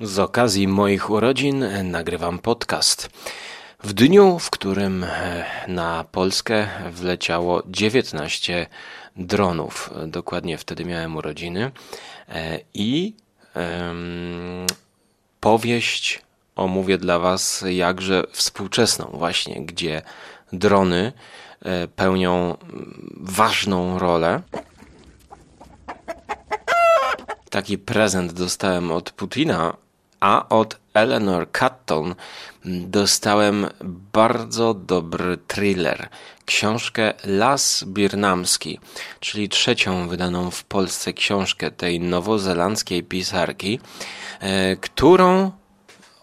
Z okazji moich urodzin nagrywam podcast. W dniu, w którym e, na Polskę wleciało 19 dronów, dokładnie wtedy miałem urodziny, e, i um, powieść omówię dla Was jakże współczesną, właśnie, gdzie drony e, pełnią ważną rolę. Taki prezent dostałem od Putina a od Eleanor Catton dostałem bardzo dobry thriller, książkę Las Birnamski, czyli trzecią wydaną w Polsce książkę tej nowozelandzkiej pisarki, e, którą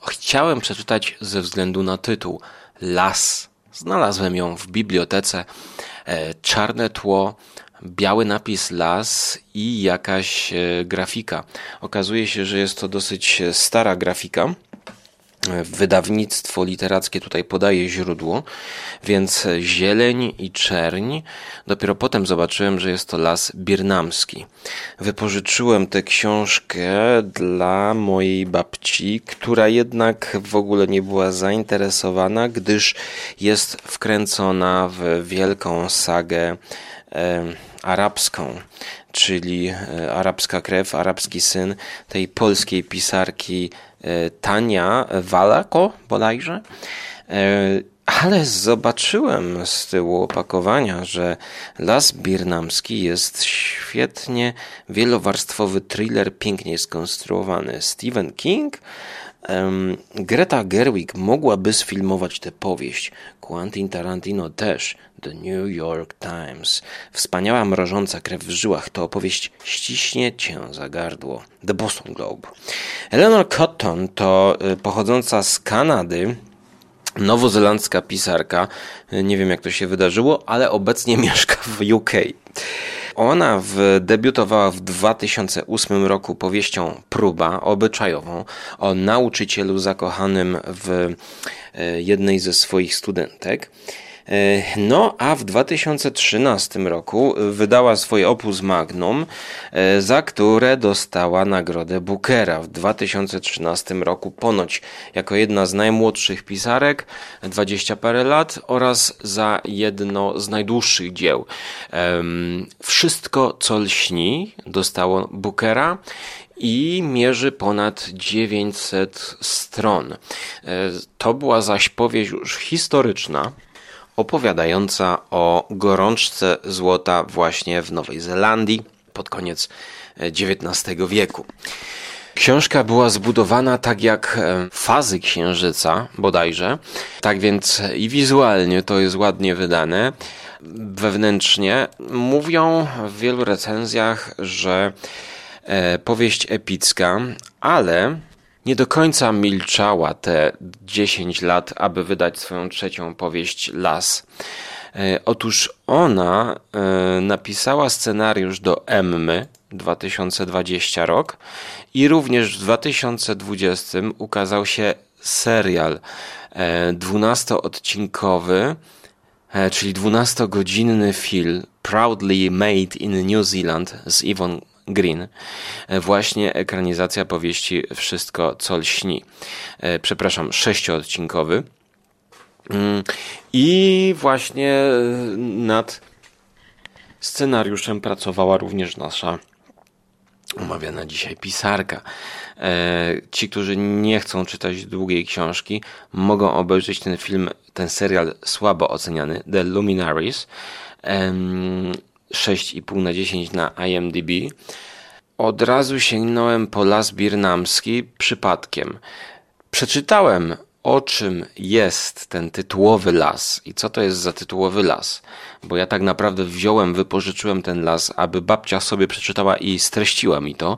chciałem przeczytać ze względu na tytuł Las. Znalazłem ją w bibliotece. E, czarne tło, biały napis las i jakaś e, grafika. Okazuje się, że jest to dosyć e, stara grafika. E, wydawnictwo literackie tutaj podaje źródło, więc zieleń i czerń. Dopiero potem zobaczyłem, że jest to las birnamski. Wypożyczyłem tę książkę dla mojej babci, która jednak w ogóle nie była zainteresowana, gdyż jest wkręcona w wielką sagę arabską, czyli e, arabska krew, arabski syn tej polskiej pisarki e, Tania Walako bodajże. E, ale zobaczyłem z tyłu opakowania, że Las Birnamski jest świetnie wielowarstwowy thriller, pięknie skonstruowany. Stephen King Greta Gerwig mogłaby sfilmować tę powieść. Quentin Tarantino też. The New York Times. Wspaniała, mrożąca krew w żyłach to opowieść ściśnie cię za gardło. The Boston Globe. Eleanor Cotton to y, pochodząca z Kanady nowozelandzka pisarka. Nie wiem jak to się wydarzyło, ale obecnie mieszka w UK. Ona w, debiutowała w 2008 roku powieścią Próba obyczajową o nauczycielu zakochanym w e, jednej ze swoich studentek. E, no, a w 2013 roku wydała swoje opus magnum, e, za które dostała nagrodę Bookera w 2013 roku, ponoć jako jedna z najmłodszych pisarek, 20 parę lat, oraz za jedno z najdłuższych dzieł. Wszystko, co lśni, dostało Bookera i mierzy ponad 900 stron. E, to była zaś powieść już historyczna, opowiadająca o gorączce złota właśnie w Nowej Zelandii pod koniec XIX e, wieku. Książka była zbudowana tak jak e, fazy księżyca bodajże, tak więc i wizualnie to jest ładnie wydane. Wewnętrznie mówią w wielu recenzjach, że e, powieść epicka, ale nie do końca milczała te 10 lat, aby wydać swoją trzecią powieść Las. E, otóż ona e, napisała scenariusz do Emmy 2020 rok i również w 2020 ukazał się serial 12-odcinkowy, e, czyli 12-godzinny film Proudly Made in New Zealand z Yvonne Green. E, właśnie ekranizacja powieści Wszystko, co lśni. E, przepraszam, sześcioodcinkowy. Mm, I właśnie e, nad scenariuszem pracowała również nasza omawiana dzisiaj pisarka. Ci, którzy nie chcą czytać długiej książki, mogą obejrzeć ten film, ten serial słabo oceniany, The Luminaries. 6,5 na 10 na IMDb. Od razu sięgnąłem po las birnamski przypadkiem. Przeczytałem o czym jest ten tytułowy las i co to jest za tytułowy las. Bo ja tak naprawdę wziąłem, wypożyczyłem ten las, aby babcia sobie przeczytała i streściła mi to.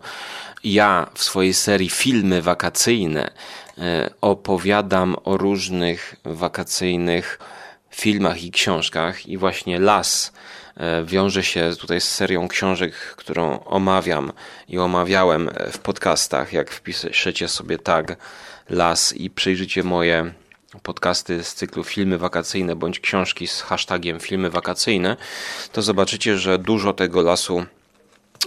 Ja w swojej serii filmy wakacyjne e, opowiadam o różnych wakacyjnych filmach i książkach i właśnie las wiąże się tutaj z serią książek, którą omawiam i omawiałem w podcastach. Jak wpiszecie sobie tag las i przejrzycie moje podcasty z cyklu filmy wakacyjne bądź książki z hashtagiem filmy wakacyjne, to zobaczycie, że dużo tego lasu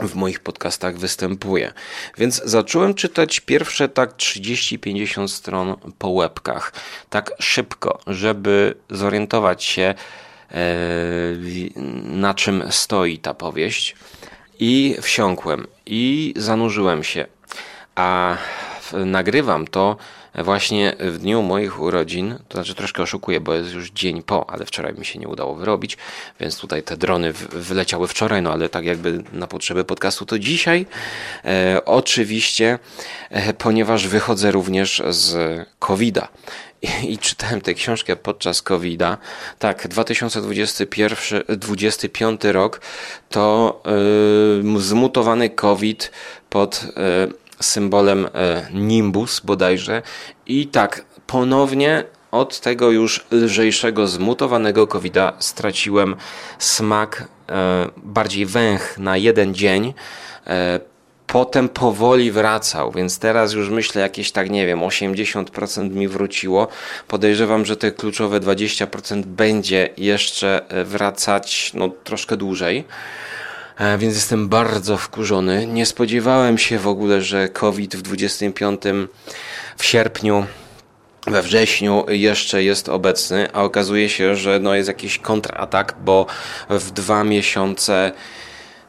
w moich podcastach występuje. Więc zacząłem czytać pierwsze tak 30-50 stron po łebkach, tak szybko, żeby zorientować się, e, na czym stoi ta powieść. I wsiąkłem i zanurzyłem się. A nagrywam to właśnie w dniu moich urodzin, to znaczy troszkę oszukuję, bo jest już dzień po, ale wczoraj mi się nie udało wyrobić, więc tutaj te drony wyleciały wczoraj, no ale tak jakby na potrzeby podcastu to dzisiaj. E, oczywiście, e, ponieważ wychodzę również z COVID-a. I, czytałem tę książkę podczas COVID-a. Tak, 2021, 2025 rok to yy, zmutowany COVID pod yy, symbolem e, nimbus bodajże. I tak, ponownie od tego już lżejszego, zmutowanego covid straciłem smak, e, bardziej węch na jeden dzień. E, potem powoli wracał, więc teraz już myślę jakieś tak, nie wiem, 80% mi wróciło. Podejrzewam, że te kluczowe 20% będzie jeszcze wracać no, troszkę dłużej. E, więc jestem bardzo wkurzony. Nie spodziewałem się w ogóle, że COVID w 25 w sierpniu we wrześniu jeszcze jest obecny, a okazuje się, że no jest jakiś kontratak, bo w dwa miesiące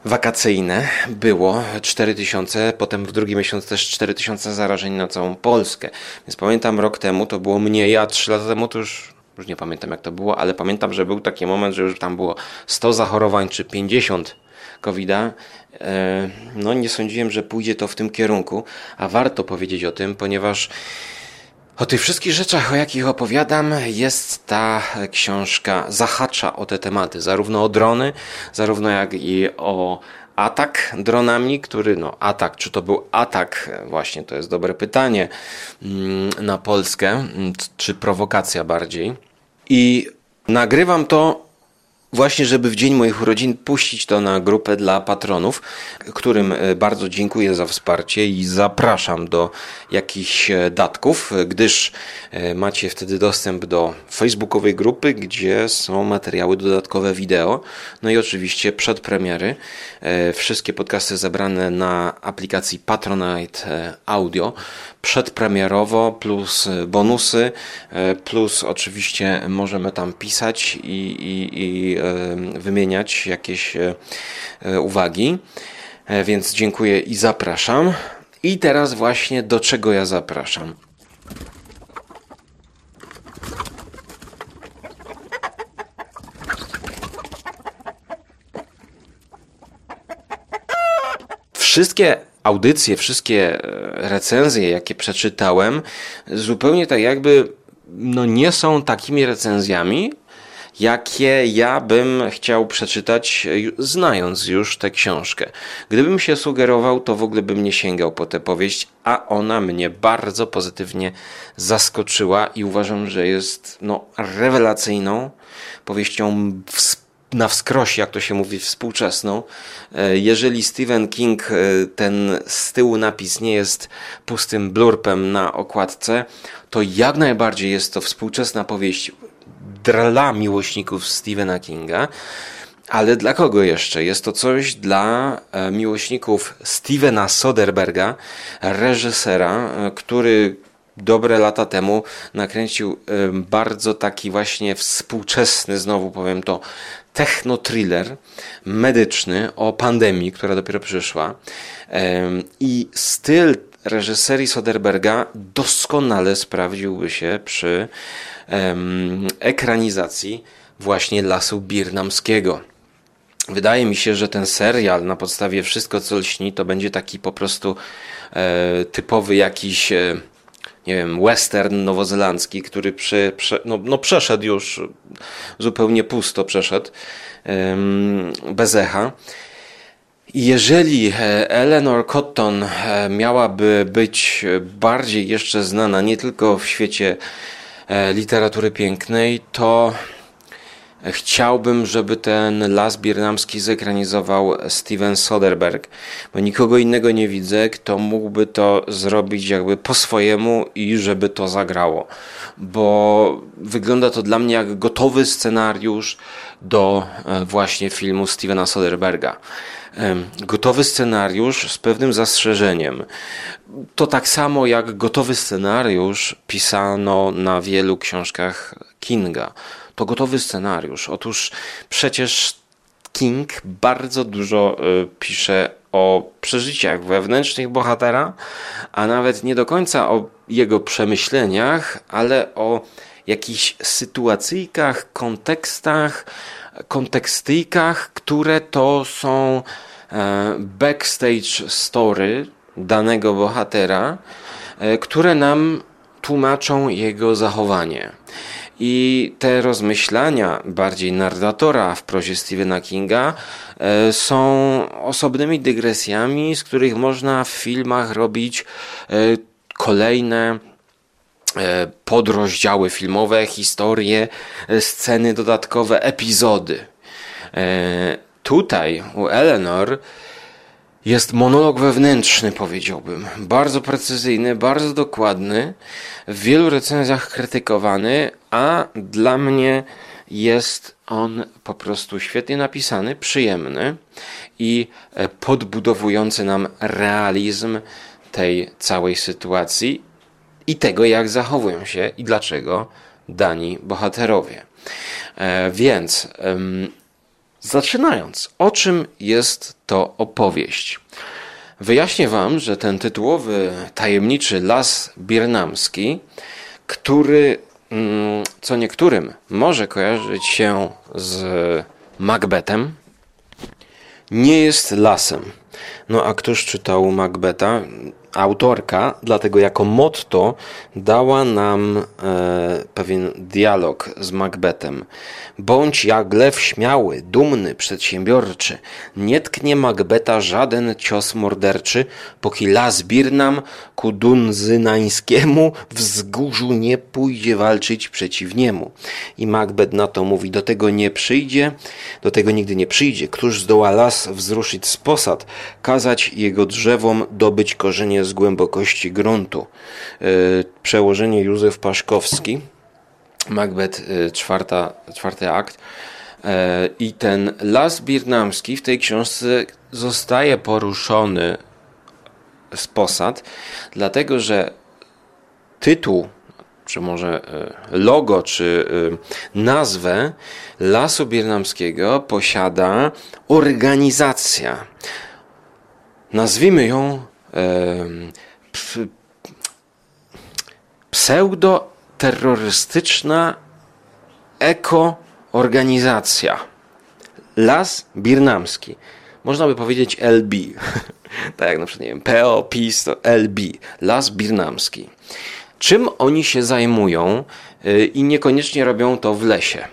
wakacyjne było 4000, potem w drugi miesiąc też 4000 zarażeń na całą Polskę. Więc pamiętam rok temu to było mniej, a 3 lata temu to już już nie pamiętam jak to było, ale pamiętam, że był taki moment, że już tam było 100 zachorowań czy 50 COVID-a, e, no nie sądziłem, że pójdzie to w tym kierunku, a warto powiedzieć o tym, ponieważ o tych wszystkich rzeczach, o jakich opowiadam, jest ta książka, zahacza o te tematy, zarówno o drony, zarówno jak i o atak dronami, który, no atak, czy to był atak, właśnie to jest dobre pytanie, mm, na Polskę, mm, czy prowokacja bardziej. I nagrywam to właśnie, żeby w dzień moich urodzin puścić to na grupę dla patronów, którym e, bardzo dziękuję za wsparcie i zapraszam do jakichś e, datków, gdyż e, macie wtedy dostęp do facebookowej grupy, gdzie są materiały dodatkowe wideo, no i oczywiście przedpremiery. Wszystkie podcasty zebrane na aplikacji Patronite Audio przedpremierowo, plus bonusy, plus oczywiście możemy tam pisać i, i, i wymieniać jakieś uwagi. E, więc dziękuję i zapraszam. I teraz właśnie do czego ja zapraszam. Wszystkie audycje, wszystkie recenzje, jakie przeczytałem, zupełnie tak jakby no nie są takimi recenzjami, jakie ja bym chciał przeczytać, znając już tę książkę. Gdybym się sugerował, to w ogóle bym nie sięgał po tę powieść, a ona mnie bardzo pozytywnie zaskoczyła i uważam, że jest no, rewelacyjną powieścią na wskroś, jak to się mówi, współczesną. E, jeżeli Stephen King, e, ten z tyłu napis nie jest pustym blurpem na okładce, to jak najbardziej jest to współczesna powieść dla miłośników Stephena Kinga. Ale dla kogo jeszcze? Jest to coś dla e, miłośników Stevena Soderberga, reżysera, który dobre lata temu nakręcił bardzo taki właśnie współczesny, znowu powiem to, techno-thriller medyczny o pandemii, która dopiero przyszła. I styl reżyserii Soderberga doskonale sprawdziłby się przy ekranizacji właśnie Lasu Birnamskiego. Wydaje mi się, że ten serial na podstawie Wszystko co lśni to będzie taki po prostu e, typowy jakiś e, nie wiem, western nowozelandzki, który prze, no, no przeszedł już, zupełnie pusto przeszedł, bez echa. Jeżeli e, Eleanor Cotton e, miałaby być bardziej jeszcze znana nie tylko w świecie E, literatury pięknej, to chciałbym, żeby ten Las Birnamski zekranizował Steven Soderbergh, bo nikogo innego nie widzę, kto mógłby to zrobić jakby po swojemu i żeby to zagrało, bo wygląda to dla mnie jak gotowy scenariusz do e, właśnie filmu Stevena Soderberga. gotowy scenariusz z pewnym zastrzeżeniem. To tak samo jak gotowy scenariusz pisano na wielu książkach Kinga. To gotowy scenariusz. Otóż przecież King bardzo dużo e, pisze o przeżyciach wewnętrznych bohatera, a nawet nie do końca o jego przemyśleniach, ale o jakichś sytuacyjkach, kontekstach, kontekstyjkach, które to są e, backstage story danego bohatera, e, które nam tłumaczą jego zachowanie. I te rozmyślania bardziej narratora w prozie Stephena Kinga e, są osobnymi dygresjami, z których można w filmach robić kolejne E, podrozdziały filmowe, historie, e, sceny dodatkowe, epizody. E, tutaj u Eleanor jest monolog wewnętrzny, powiedziałbym. Bardzo precyzyjny, bardzo dokładny, w wielu recenzjach krytykowany, a dla mnie jest on po prostu świetnie napisany, przyjemny i podbudowujący nam realizm tej całej sytuacji i tego, jak zachowują się i dlaczego dani bohaterowie. E, więc zaczynając, o czym jest to opowieść? Wyjaśnię Wam, że ten tytułowy tajemniczy las birnamski, który mm, co niektórym może kojarzyć się z Macbethem, nie jest lasem. No a któż czytał Macbeta? Autorka, dlatego jako motto dała nam e, pewien dialog z Macbethem. Bądź jak lew śmiały, dumny, przedsiębiorczy. Nie tknie Macbeta żaden cios morderczy, póki las Birnam ku Dunzynańskiemu wzgórzu nie pójdzie walczyć przeciw niemu. I Macbeth na to mówi, do tego nie przyjdzie, do tego nigdy nie przyjdzie. Któż zdoła las wzruszyć z posad, kazać jego drzewom dobyć korzenie z głębokości gruntu. E, przełożenie Józef Paszkowski, Macbeth, e, czwarta, czwarty akt. E, I ten las birnamski w tej książce zostaje poruszony z posad, dlatego że tytuł, czy może logo, czy nazwę Lasu Birnamskiego posiada organizacja. Nazwijmy ją pseudo-terrorystyczna eko-organizacja. Las Birnamski. Można by powiedzieć LB. tak jak na przykład, nie wiem, PO, PiS to LB. Las Birnamski. Czym oni się zajmują y, i niekoniecznie robią to w lesie?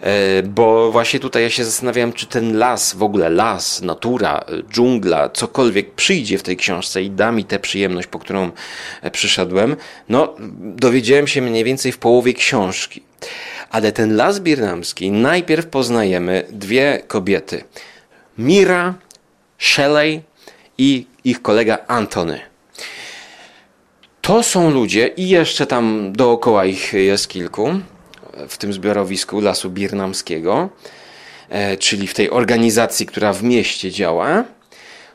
E, bo właśnie tutaj ja się zastanawiałem, czy ten las, w ogóle las, natura, dżungla, cokolwiek przyjdzie w tej książce i da mi tę przyjemność, po którą e, przyszedłem, no dowiedziałem się mniej więcej w połowie książki. Ale ten las birnamski, najpierw poznajemy dwie kobiety. Mira, Shelley i ich kolega Antony. To są ludzie, i jeszcze tam dookoła ich jest kilku, w tym zbiorowisku Lasu Birnamskiego, e, czyli w tej organizacji, która w mieście działa,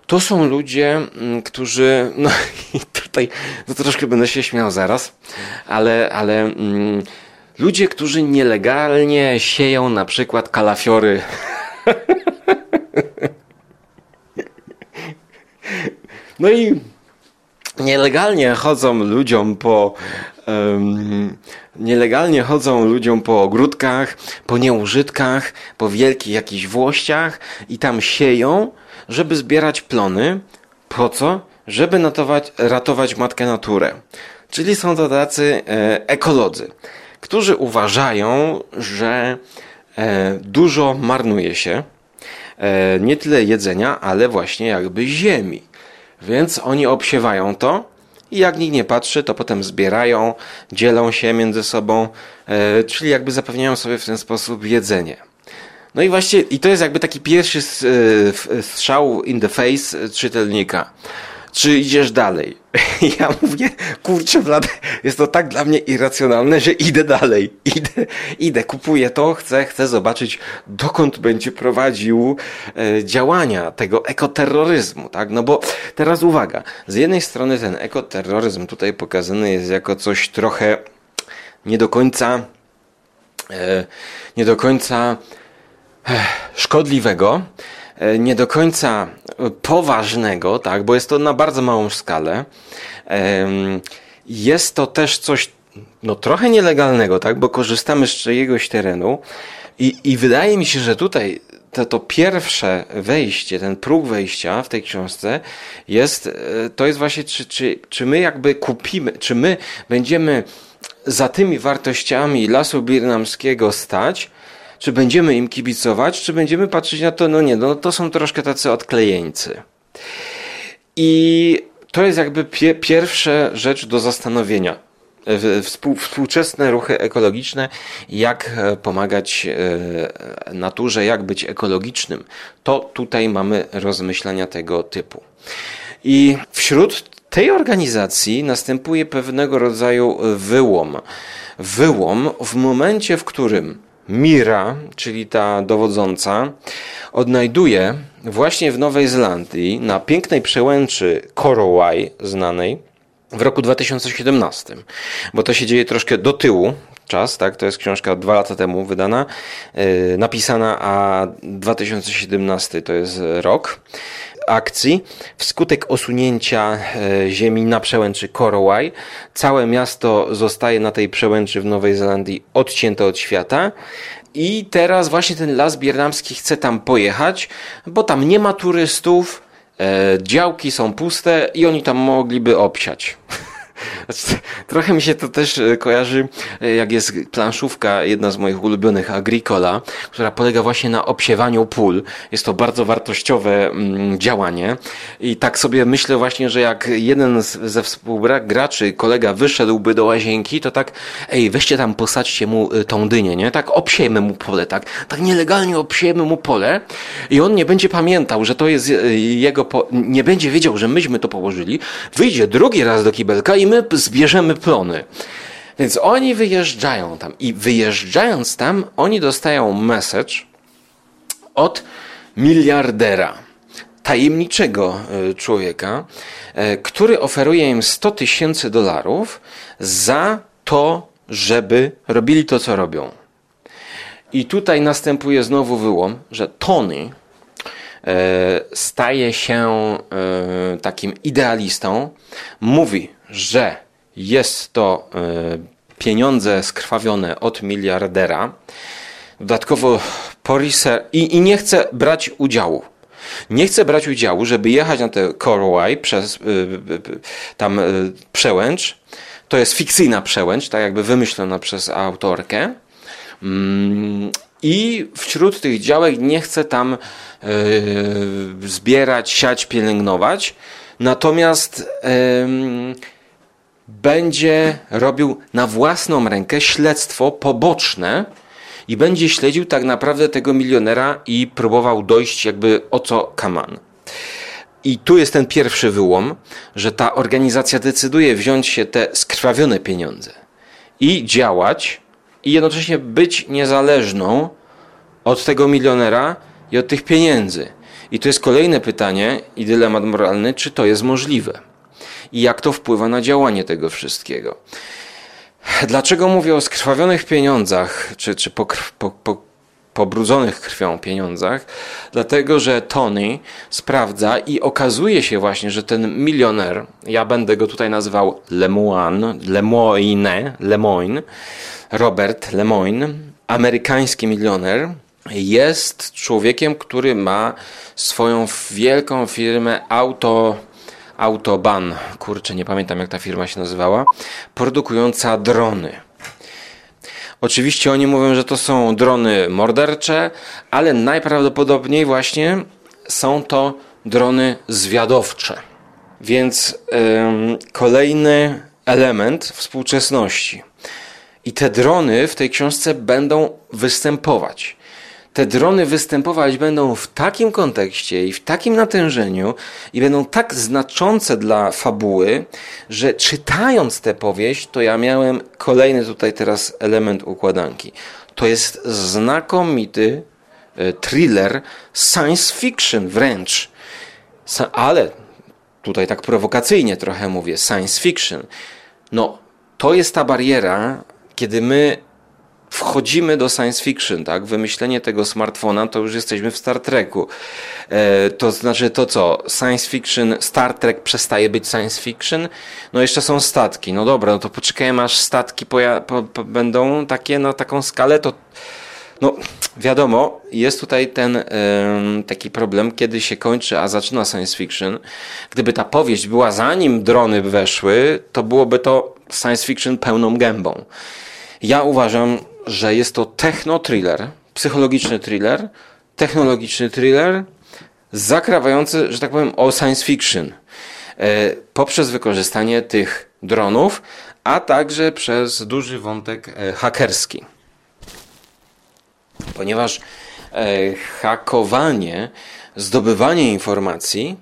to są ludzie, mm, którzy, no i tutaj no troszkę będę się śmiał zaraz, ale, ale mm, ludzie, którzy nielegalnie sieją na przykład kalafiory. No i nielegalnie chodzą ludziom po um, nielegalnie chodzą ludziom po ogródkach, po nieużytkach, po wielkich jakichś włościach i tam sieją, żeby zbierać plony. Po co? Żeby natować, ratować matkę naturę. Czyli są to tacy e, ekolodzy, którzy uważają, że e, dużo marnuje się, e, nie tyle jedzenia, ale właśnie jakby ziemi. Więc oni obsiewają to i jak nikt nie patrzy, to potem zbierają, dzielą się między sobą, e, czyli jakby zapewniają sobie w ten sposób jedzenie. No i właśnie, i to jest jakby taki pierwszy e, strzał in the face czytelnika. Czy idziesz dalej? Ja mówię, kurczę, Vlad, jest to tak dla mnie irracjonalne, że idę dalej. Idę, idę, kupuję to, chcę, chcę zobaczyć, dokąd będzie prowadził e, działania tego ekoterroryzmu, tak? No bo teraz uwaga, z jednej strony ten ekoterroryzm tutaj pokazany jest jako coś trochę nie do końca, e, nie do końca e, szkodliwego, nie do końca poważnego, tak, bo jest to na bardzo małą skalę. Jest to też coś no, trochę nielegalnego, tak, bo korzystamy z czyjegoś terenu i, i wydaje mi się, że tutaj to, to pierwsze wejście, ten próg wejścia w tej książce jest, to jest właśnie, czy, czy, czy my jakby kupimy, czy my będziemy za tymi wartościami lasu birnamskiego stać, czy będziemy im kibicować, czy będziemy patrzeć na to, no nie, no to są troszkę tacy odklejeńcy. I to jest jakby pie pierwsza rzecz do zastanowienia. Współczesne ruchy ekologiczne, jak e, pomagać e, naturze, jak być ekologicznym. To tutaj mamy rozmyślania tego typu. I wśród tej organizacji następuje pewnego rodzaju wyłom. Wyłom w momencie, w którym Mira, czyli ta dowodząca, odnajduje właśnie w Nowej Zelandii na pięknej przełęczy Korowai znanej w roku 2017, bo to się dzieje troszkę do tyłu czas, tak? To jest książka dwa lata temu wydana, yy, napisana, a 2017 to jest rok akcji. Wskutek osunięcia e, ziemi na przełęczy Korowai, całe miasto zostaje na tej przełęczy w Nowej Zelandii odcięte od świata. I teraz właśnie ten las biernamski chce tam pojechać, bo tam nie ma turystów, e, działki są puste i oni tam mogliby obsiać. Znaczy, trochę mi się to też e, kojarzy, e, jak jest planszówka, jedna z moich ulubionych, Agricola, która polega właśnie na obsiewaniu pól. Jest to bardzo wartościowe mm, działanie. I tak sobie myślę właśnie, że jak jeden ze współgraczy, kolega wyszedłby do łazienki, to tak, ej, weźcie tam, posadźcie mu e, tą dynię, nie? Tak obsiejmy mu pole, tak, tak nielegalnie obsiejmy mu pole i on nie będzie pamiętał, że to jest jego, po... nie będzie wiedział, że myśmy to położyli, wyjdzie drugi raz do kibelka i my my zbierzemy plony. Więc oni wyjeżdżają tam i wyjeżdżając tam, oni dostają message od miliardera, tajemniczego e, człowieka, e, który oferuje im 100 tysięcy dolarów za to, żeby robili to, co robią. I tutaj następuje znowu wyłom, że Tony e, staje się takim idealistą, mówi, że jest to e, pieniądze skrwawione od miliardera, dodatkowo Poriser i, i nie chce brać udziału. Nie chce brać udziału, żeby jechać na te Coroway przez y, y, tam przełęcz. To jest fikcyjna przełęcz, tak jakby wymyślona przez autorkę. Mm, I wśród tych działek nie chce tam zbierać, siać, pielęgnować. Natomiast będzie robił na własną rękę śledztwo poboczne i będzie śledził tak naprawdę tego milionera i próbował dojść jakby o co kaman. I tu jest ten pierwszy wyłom, że ta organizacja decyduje wziąć się te skrwawione pieniądze i działać i jednocześnie być niezależną od tego milionera i od tych pieniędzy. I to jest kolejne pytanie i dylemat moralny, czy to jest możliwe i jak to wpływa na działanie tego wszystkiego. Dlaczego mówię o skrwawionych pieniądzach, czy, czy po, po, po, pobrudzonych krwią pieniądzach? Dlatego, że Tony sprawdza i okazuje się właśnie, że ten milioner, ja będę go tutaj nazywał Lemoine, Lemoine, Lemoine, Robert Lemoine, amerykański milioner, jest człowiekiem, który ma swoją wielką firmę auto Autoban, kurczę, nie pamiętam jak ta firma się nazywała, produkująca drony. Oczywiście oni mówią, że to są drony mordercze, ale najprawdopodobniej właśnie są to drony zwiadowcze. Więc ym, kolejny element współczesności. I te drony w tej książce będą występować. Te drony występować będą w takim kontekście i w takim natężeniu i będą tak znaczące dla fabuły, że czytając tę powieść, to ja miałem kolejny tutaj teraz element układanki. To jest znakomity e, thriller science fiction wręcz. Ale tutaj tak prowokacyjnie trochę mówię, science fiction. No, to jest ta bariera, kiedy my wchodzimy do science fiction, tak? Wymyślenie tego smartfona, to już jesteśmy w Star Treku. E, to znaczy to co? Science fiction, Star Trek przestaje być science fiction? No jeszcze są statki. No dobra, no to poczekajmy aż statki poja- po, po, będą takie na taką skalę, to no, wiadomo, jest tutaj ten y, taki problem, kiedy się kończy, a zaczyna science fiction. Gdyby ta powieść była zanim drony weszły, to byłoby to science fiction pełną gębą. Ja uważam, że jest to techno-thriller, psychologiczny thriller, technologiczny thriller, zakrawający, że tak powiem, o science fiction. E, poprzez wykorzystanie tych dronów, a także przez duży wątek e, hakerski. Ponieważ e, hakowanie, zdobywanie informacji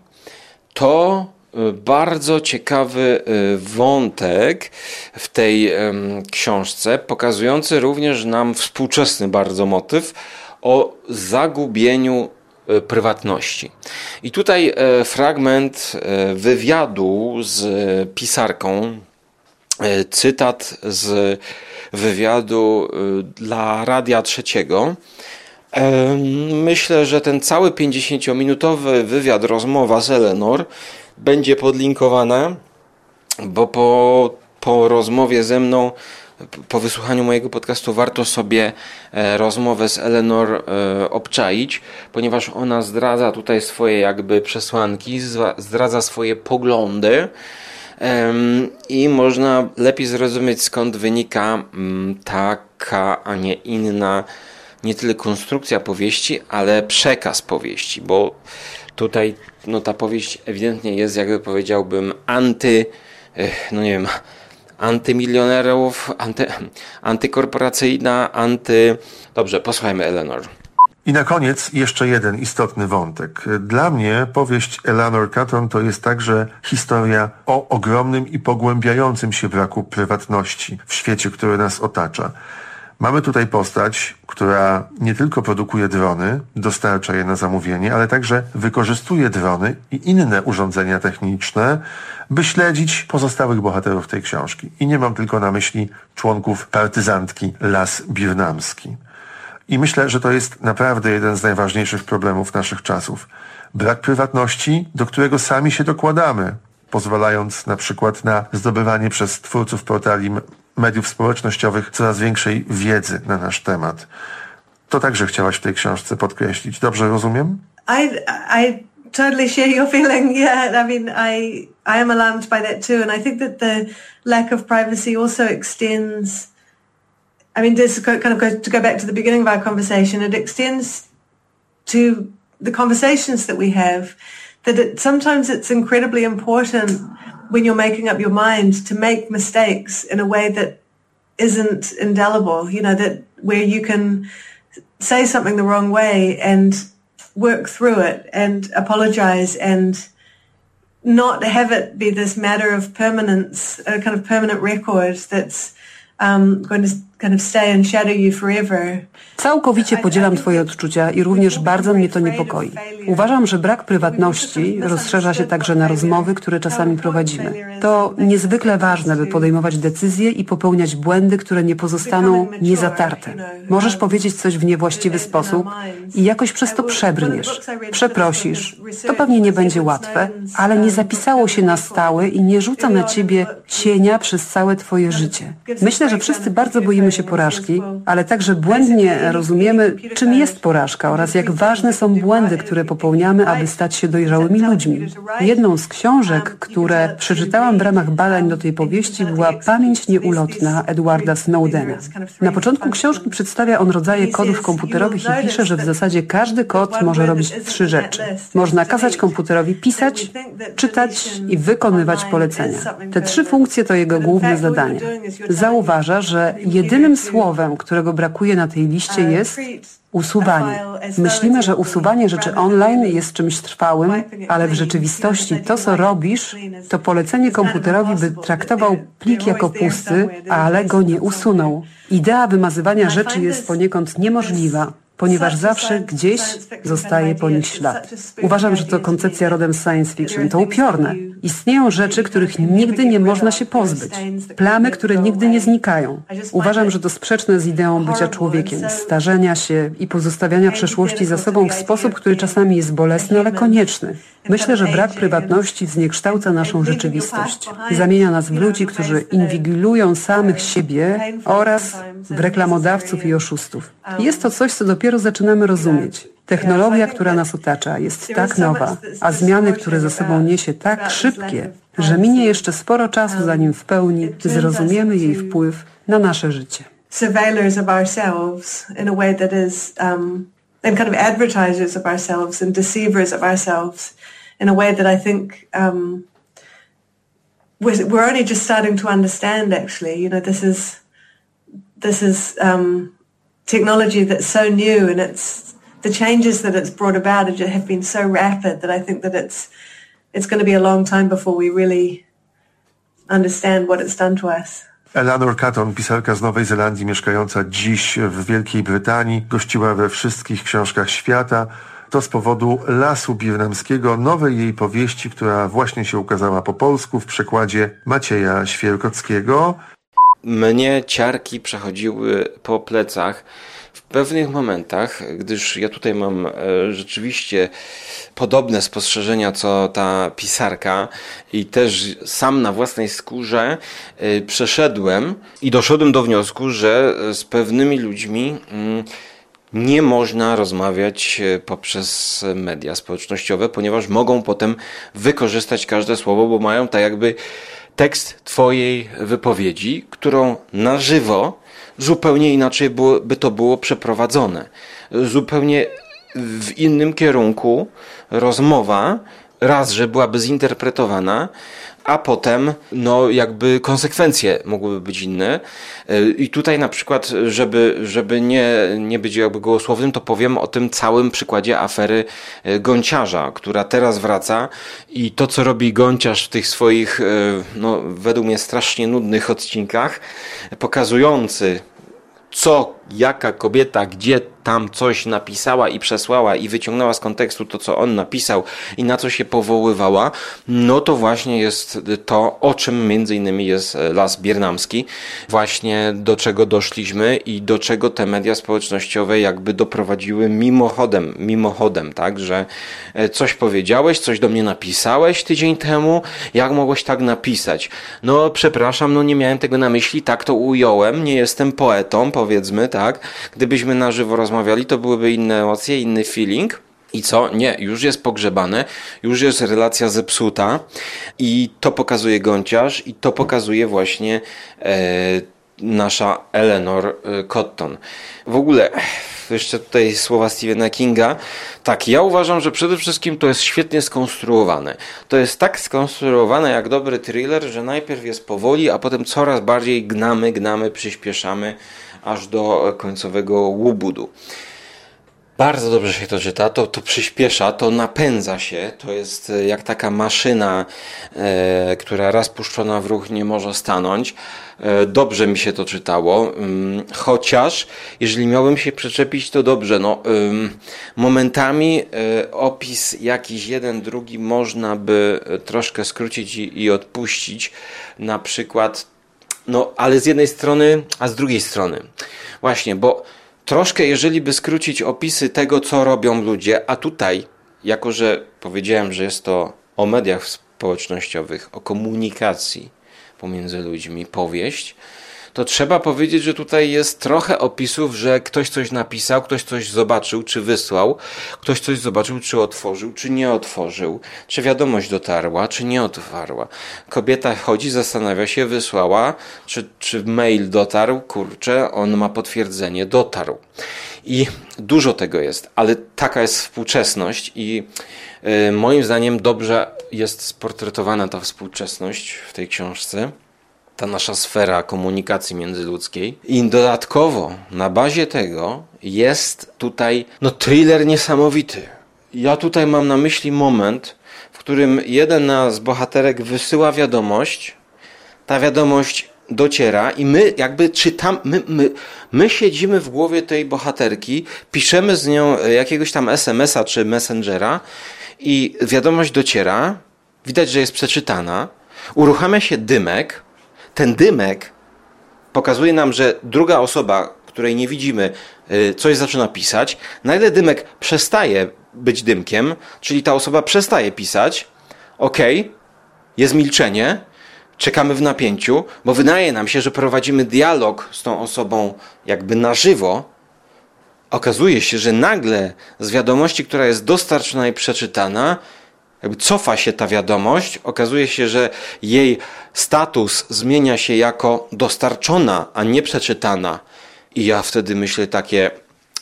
to bardzo ciekawy y, wątek w tej książce, pokazujący również nam współczesny bardzo motyw o zagubieniu y, prywatności. I tutaj e, fragment e, wywiadu z pisarką, e, cytat z wywiadu dla Radia Trzeciego. Myślę, że ten cały 50-minutowy wywiad, rozmowa z Eleanor będzie podlinkowana, bo po, po rozmowie ze mną, po wysłuchaniu mojego podcastu warto sobie e, rozmowę z Eleanor e, obczaić, ponieważ ona zdradza tutaj swoje jakby przesłanki, zdradza swoje poglądy i można lepiej zrozumieć skąd wynika mm, taka, a nie inna nie tyle konstrukcja powieści, ale przekaz powieści, bo tutaj no, ta powieść ewidentnie jest, jakby powiedziałbym, anty, no nie wiem, antymilionerów, anty, antykorporacyjna, anty... Dobrze, posłuchajmy Eleanor. I na koniec jeszcze jeden istotny wątek. Dla mnie powieść Eleanor Catton to jest także historia o ogromnym i pogłębiającym się braku prywatności w świecie, który nas otacza. Mamy tutaj postać, która nie tylko produkuje drony, dostarcza je na zamówienie, ale także wykorzystuje drony i inne urządzenia techniczne, by śledzić pozostałych bohaterów tej książki. I nie mam tylko na myśli członków partyzantki Las Birnamski. I myślę, że to jest naprawdę jeden z najważniejszych problemów naszych czasów. Brak prywatności, do którego sami się dokładamy, pozwalając na przykład na zdobywanie przez twórców portali mediów społecznościowych coraz większej wiedzy na nasz temat. To także chciałaś w tej książce podkreślić. Dobrze rozumiem? I, I totally share your feeling. Yeah, I mean, I I am alarmed by that too, and I think that the lack of privacy also extends. I mean, this kind of goes to go back to the beginning of our conversation. It extends to the conversations that we have. That it, sometimes it's incredibly important when you're making up your mind to make mistakes in a way that isn't indelible, you know, that where you can say something the wrong way and work through it and apologize and not have it be this matter of permanence, a kind of permanent record that's um, going to Całkowicie podzielam Twoje odczucia i również bardzo mnie to niepokoi. Uważam, że brak prywatności rozszerza się także na rozmowy, które czasami prowadzimy. To niezwykle ważne, by podejmować decyzje i popełniać błędy, które nie pozostaną niezatarte. Możesz powiedzieć coś w niewłaściwy sposób i jakoś przez to przebrniesz. Przeprosisz. To pewnie nie będzie łatwe, ale nie zapisało się na stałe i nie rzuca na ciebie cienia przez całe Twoje życie. Myślę, że wszyscy bardzo boimy się porażki, ale także błędnie rozumiemy, czym jest porażka oraz jak ważne są błędy, które popełniamy, aby stać się dojrzałymi ludźmi. Jedną z książek, które przeczytałam w ramach badań do tej powieści była Pamięć nieulotna Edwarda Snowdena. Na początku książki przedstawia on rodzaje kodów komputerowych i pisze, że w zasadzie każdy kod może robić trzy rzeczy. Można kazać komputerowi pisać, czytać i wykonywać polecenia. Te trzy funkcje to jego główne zadanie. Zauważa, że jedyne Jedynym słowem, którego brakuje na tej liście jest usuwanie. Myślimy, że usuwanie rzeczy online jest czymś trwałym, ale w rzeczywistości to, co robisz, to polecenie komputerowi, by traktował plik jako pusty, ale go nie usunął. Idea wymazywania rzeczy jest poniekąd niemożliwa ponieważ zawsze gdzieś zostaje po nich ślad. Uważam, że to koncepcja rodem science fiction. To upiorne. Istnieją rzeczy, których nigdy nie można się pozbyć. Plamy, które nigdy nie znikają. Uważam, że to sprzeczne z ideą bycia człowiekiem, starzenia się i pozostawiania przeszłości za sobą w sposób, który czasami jest bolesny, ale konieczny. Myślę, że brak prywatności zniekształca naszą rzeczywistość. Zamienia nas w ludzi, którzy inwigilują samych siebie oraz w reklamodawców i oszustów. Jest to coś, co dopiero zaczynamy rozumieć. Technologia, która nas otacza, jest tak nowa, a zmiany, które ze sobą niesie, tak szybkie, że minie jeszcze sporo czasu, zanim w pełni zrozumiemy jej wpływ na nasze życie. Surveillors of ourselves in a way that is um, and kind of advertisers of ourselves and deceivers of ourselves in a way that I think um, we're, we're only just starting to understand. Actually, you know, this is this is um, technology that's so new and it's the changes that it's brought about have been so rapid that I think that it's it's going to be a long time before we really understand what it's done to us. Eleanor Catton, pisarka z Nowej Zelandii, mieszkająca dziś w Wielkiej Brytanii, gościła we wszystkich książkach świata. To z powodu Lasu Birnamskiego, nowej jej powieści, która właśnie się ukazała po polsku w przekładzie Macieja Świerkockiego. Mnie ciarki przechodziły po plecach w pewnych momentach, gdyż ja tutaj mam e, rzeczywiście podobne spostrzeżenia co ta pisarka i też sam na własnej skórze e, przeszedłem i doszedłem do wniosku, że z pewnymi ludźmi mm, nie można rozmawiać e, poprzez media społecznościowe, ponieważ mogą potem wykorzystać każde słowo, bo mają tak jakby tekst Twojej wypowiedzi, którą na żywo zupełnie inaczej by to było przeprowadzone. Zupełnie w innym kierunku rozmowa, raz, że byłaby zinterpretowana, a potem no jakby konsekwencje mogłyby być inne. I tutaj na przykład, żeby, żeby nie, nie być jakby gołosłownym, to powiem o tym całym przykładzie afery e, Gąciarza, która teraz wraca i to, co robi Gąciarz w tych swoich, e, no według mnie strasznie nudnych odcinkach, pokazujący co, jaka kobieta, gdzie tam coś napisała i przesłała i wyciągnęła z kontekstu to, co on napisał i na co się powoływała, no to właśnie jest to, o czym między innymi jest Las Biernamski, właśnie do czego doszliśmy i do czego te media społecznościowe jakby doprowadziły mimochodem, mimochodem, tak, że e, coś powiedziałeś, coś do mnie napisałeś tydzień temu, jak mogłeś tak napisać? No przepraszam, no nie miałem tego na myśli, tak to ująłem, nie jestem poetą, powiedzmy, tak, gdybyśmy na żywo rozmawiali rozmawiali, to byłyby inne emocje, inny feeling. I co? Nie, już jest pogrzebane, już jest relacja zepsuta i to pokazuje Gąciarz i to pokazuje właśnie e, nasza Eleanor e, Cotton. W ogóle, jeszcze tutaj słowa Stephena Kinga. Tak, ja uważam, że przede wszystkim to jest świetnie skonstruowane. To jest tak skonstruowane jak dobry thriller, że najpierw jest powoli, a potem coraz bardziej gnamy, gnamy, przyspieszamy aż do końcowego łubudu. Bardzo dobrze się to czyta, to, to przyspiesza, to napędza się, to jest e, jak taka maszyna, e, która raz puszczona w ruch nie może stanąć. E, dobrze mi się to czytało, mm, chociaż jeżeli miałbym się przyczepić, to dobrze. No, momentami e, opis jakiś jeden, drugi można by troszkę skrócić i, i odpuścić. Na przykład no, ale z jednej strony, a z drugiej strony. Właśnie, bo troszkę, jeżeli by skrócić opisy tego, co robią ludzie, a tutaj, jako że powiedziałem, że jest to o mediach społecznościowych, o komunikacji pomiędzy ludźmi, powieść, to trzeba powiedzieć, że tutaj jest trochę opisów, że ktoś coś napisał, ktoś coś zobaczył, czy wysłał, ktoś coś zobaczył, czy otworzył, czy nie otworzył, czy wiadomość dotarła, czy nie otwarła. Kobieta chodzi, zastanawia się, wysłała, czy, czy mail dotarł, kurczę, on ma potwierdzenie, dotarł. I dużo tego jest, ale taka jest współczesność i y, moim zdaniem dobrze jest sportretowana ta współczesność w tej książce ta nasza sfera komunikacji międzyludzkiej. I dodatkowo na bazie tego jest tutaj no thriller niesamowity. Ja tutaj mam na myśli moment, w którym jeden z bohaterek wysyła wiadomość, ta wiadomość dociera i my jakby czytam, my, my, my siedzimy w głowie tej bohaterki, piszemy z nią jakiegoś tam SMS-a czy Messengera i wiadomość dociera, widać, że jest przeczytana, uruchamia się dymek, ten dymek pokazuje nam, że druga osoba, której nie widzimy, y, coś zaczyna pisać, nagle dymek przestaje być dymkiem, czyli ta osoba przestaje pisać, ok, jest milczenie, czekamy w napięciu, bo wydaje nam się, że prowadzimy dialog z tą osobą jakby na żywo. Okazuje się, że nagle z wiadomości, która jest dostarczona i przeczytana, jakby cofa się ta wiadomość, okazuje się, że jej status zmienia się jako dostarczona, a nie przeczytana. I ja wtedy myślę takie,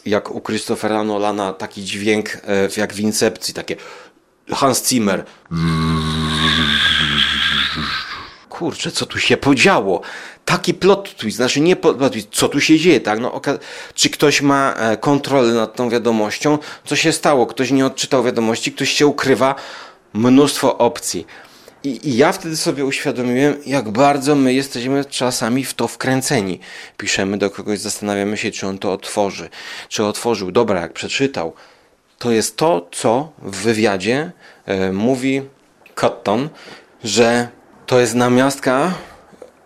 jak u Christophera Nolana, taki dźwięk e, jak w Incepcji, takie Hans Zimmer kurczę, co tu się podziało? Taki plot twist, znaczy nie plot twist, co tu się dzieje, tak? No, czy ktoś ma e, kontrolę nad tą wiadomością? Co się stało? Ktoś nie odczytał wiadomości, ktoś się ukrywa, mnóstwo opcji. I, I, ja wtedy sobie uświadomiłem, jak bardzo my jesteśmy czasami w to wkręceni. Piszemy do kogoś, zastanawiamy się, czy on to otworzy. Czy otworzył. Dobra, jak przeczytał. To jest to, co w wywiadzie e, mówi Cotton, że to jest namiastka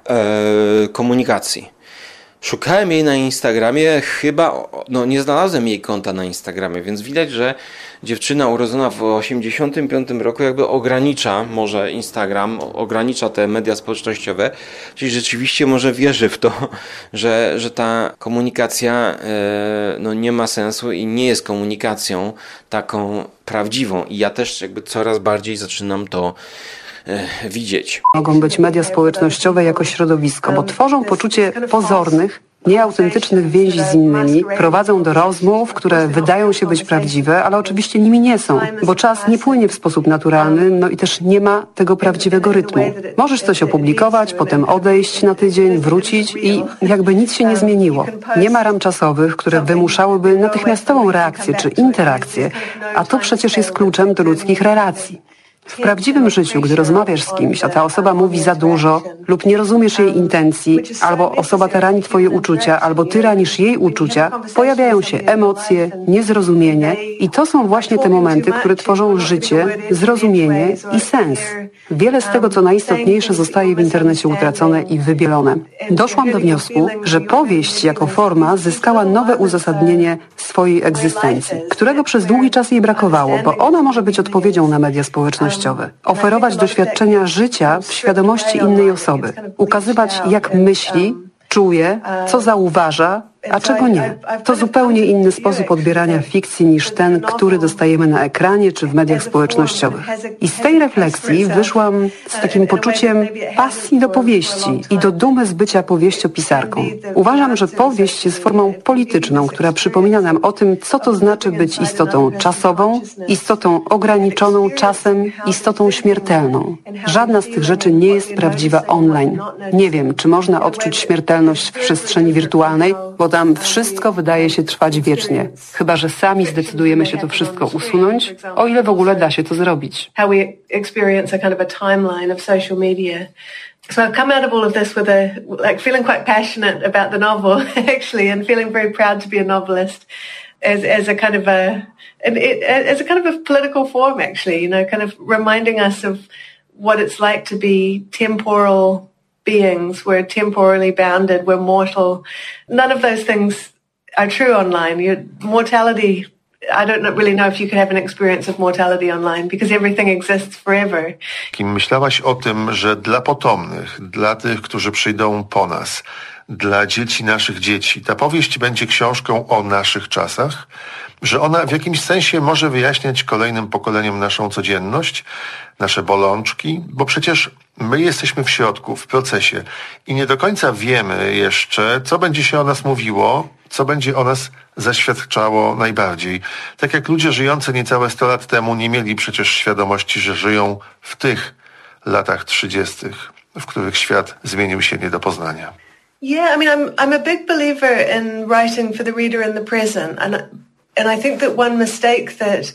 e, komunikacji. Szukałem jej na Instagramie, chyba no, nie znalazłem jej konta na Instagramie, więc widać, że dziewczyna urodzona w 85 roku jakby ogranicza może Instagram, ogranicza te media społecznościowe, czyli rzeczywiście może wierzy w to, że, że ta komunikacja e, no, nie ma sensu i nie jest komunikacją taką prawdziwą. I ja też jakby coraz bardziej zaczynam to widzieć. Mogą być media społecznościowe jako środowisko, bo tworzą poczucie pozornych, nieautentycznych więzi z innymi, prowadzą do rozmów, które wydają się być prawdziwe, ale oczywiście nimi nie są, bo czas nie płynie w sposób naturalny, no i też nie ma tego prawdziwego rytmu. Możesz coś opublikować, potem odejść na tydzień, wrócić i jakby nic się nie zmieniło. Nie ma ram czasowych, które wymuszałyby natychmiastową reakcję czy interakcję, a to przecież jest kluczem do ludzkich relacji. W prawdziwym życiu, gdy rozmawiasz z kimś, a ta osoba mówi za dużo lub nie rozumiesz jej intencji, albo osoba ta rani twoje uczucia, albo ty ranisz jej uczucia, pojawiają się emocje, niezrozumienie i to są właśnie te momenty, które tworzą życie, zrozumienie i sens. Wiele z tego, co najistotniejsze, zostaje w internecie utracone i wybielone. Doszłam do wniosku, że powieść jako forma zyskała nowe uzasadnienie swojej egzystencji, którego przez długi czas jej brakowało, bo ona może być odpowiedzią na media społecznościowe, oferować doświadczenia życia w świadomości innej osoby, ukazywać jak myśli, czuje, co zauważa, a czego nie. To zupełnie inny sposób odbierania fikcji niż ten, który dostajemy na ekranie czy w mediach społecznościowych. I z tej refleksji wyszłam z takim poczuciem pasji do powieści i do dumy z bycia powieściopisarką. Uważam, że powieść jest formą polityczną, która przypomina nam o tym, co to znaczy być istotą czasową, istotą ograniczoną czasem, istotą śmiertelną. Żadna z tych rzeczy nie jest prawdziwa online. Nie wiem, czy można odczuć śmiertelność w przestrzeni wirtualnej, bo tam wszystko wydaje się trwać wiecznie. Chyba, że sami zdecydujemy się to wszystko usunąć, o ile w ogóle da się to zrobić. So I've come out of all of this with a like feeling quite passionate about the novel actually, and feeling very proud to be a novelist as as a kind of a it, as a kind of a political form actually, you know, kind of reminding us of what it's like to be temporal beings. We're temporally bounded. We're mortal. None of those things are true online. Your mortality, I don't really know if you could have an experience of mortality online because everything exists forever. Kim myślałaś o tym, że dla potomnych, dla tych, którzy przyjdą po nas, dla dzieci naszych dzieci, ta powieść będzie książką o naszych czasach? że ona w jakimś sensie może wyjaśniać kolejnym pokoleniom naszą codzienność, nasze bolączki, bo przecież my jesteśmy w środku, w procesie i nie do końca wiemy jeszcze, co będzie się o nas mówiło, co będzie o nas zaświadczało najbardziej. Tak jak ludzie żyjący niecałe 100 lat temu nie mieli przecież świadomości, że żyją w tych latach trzydziestych w których świat zmienił się nie do poznania. Yeah, I mean, I'm I'm a big believer in writing for the reader in the present, and and I think that one mistake that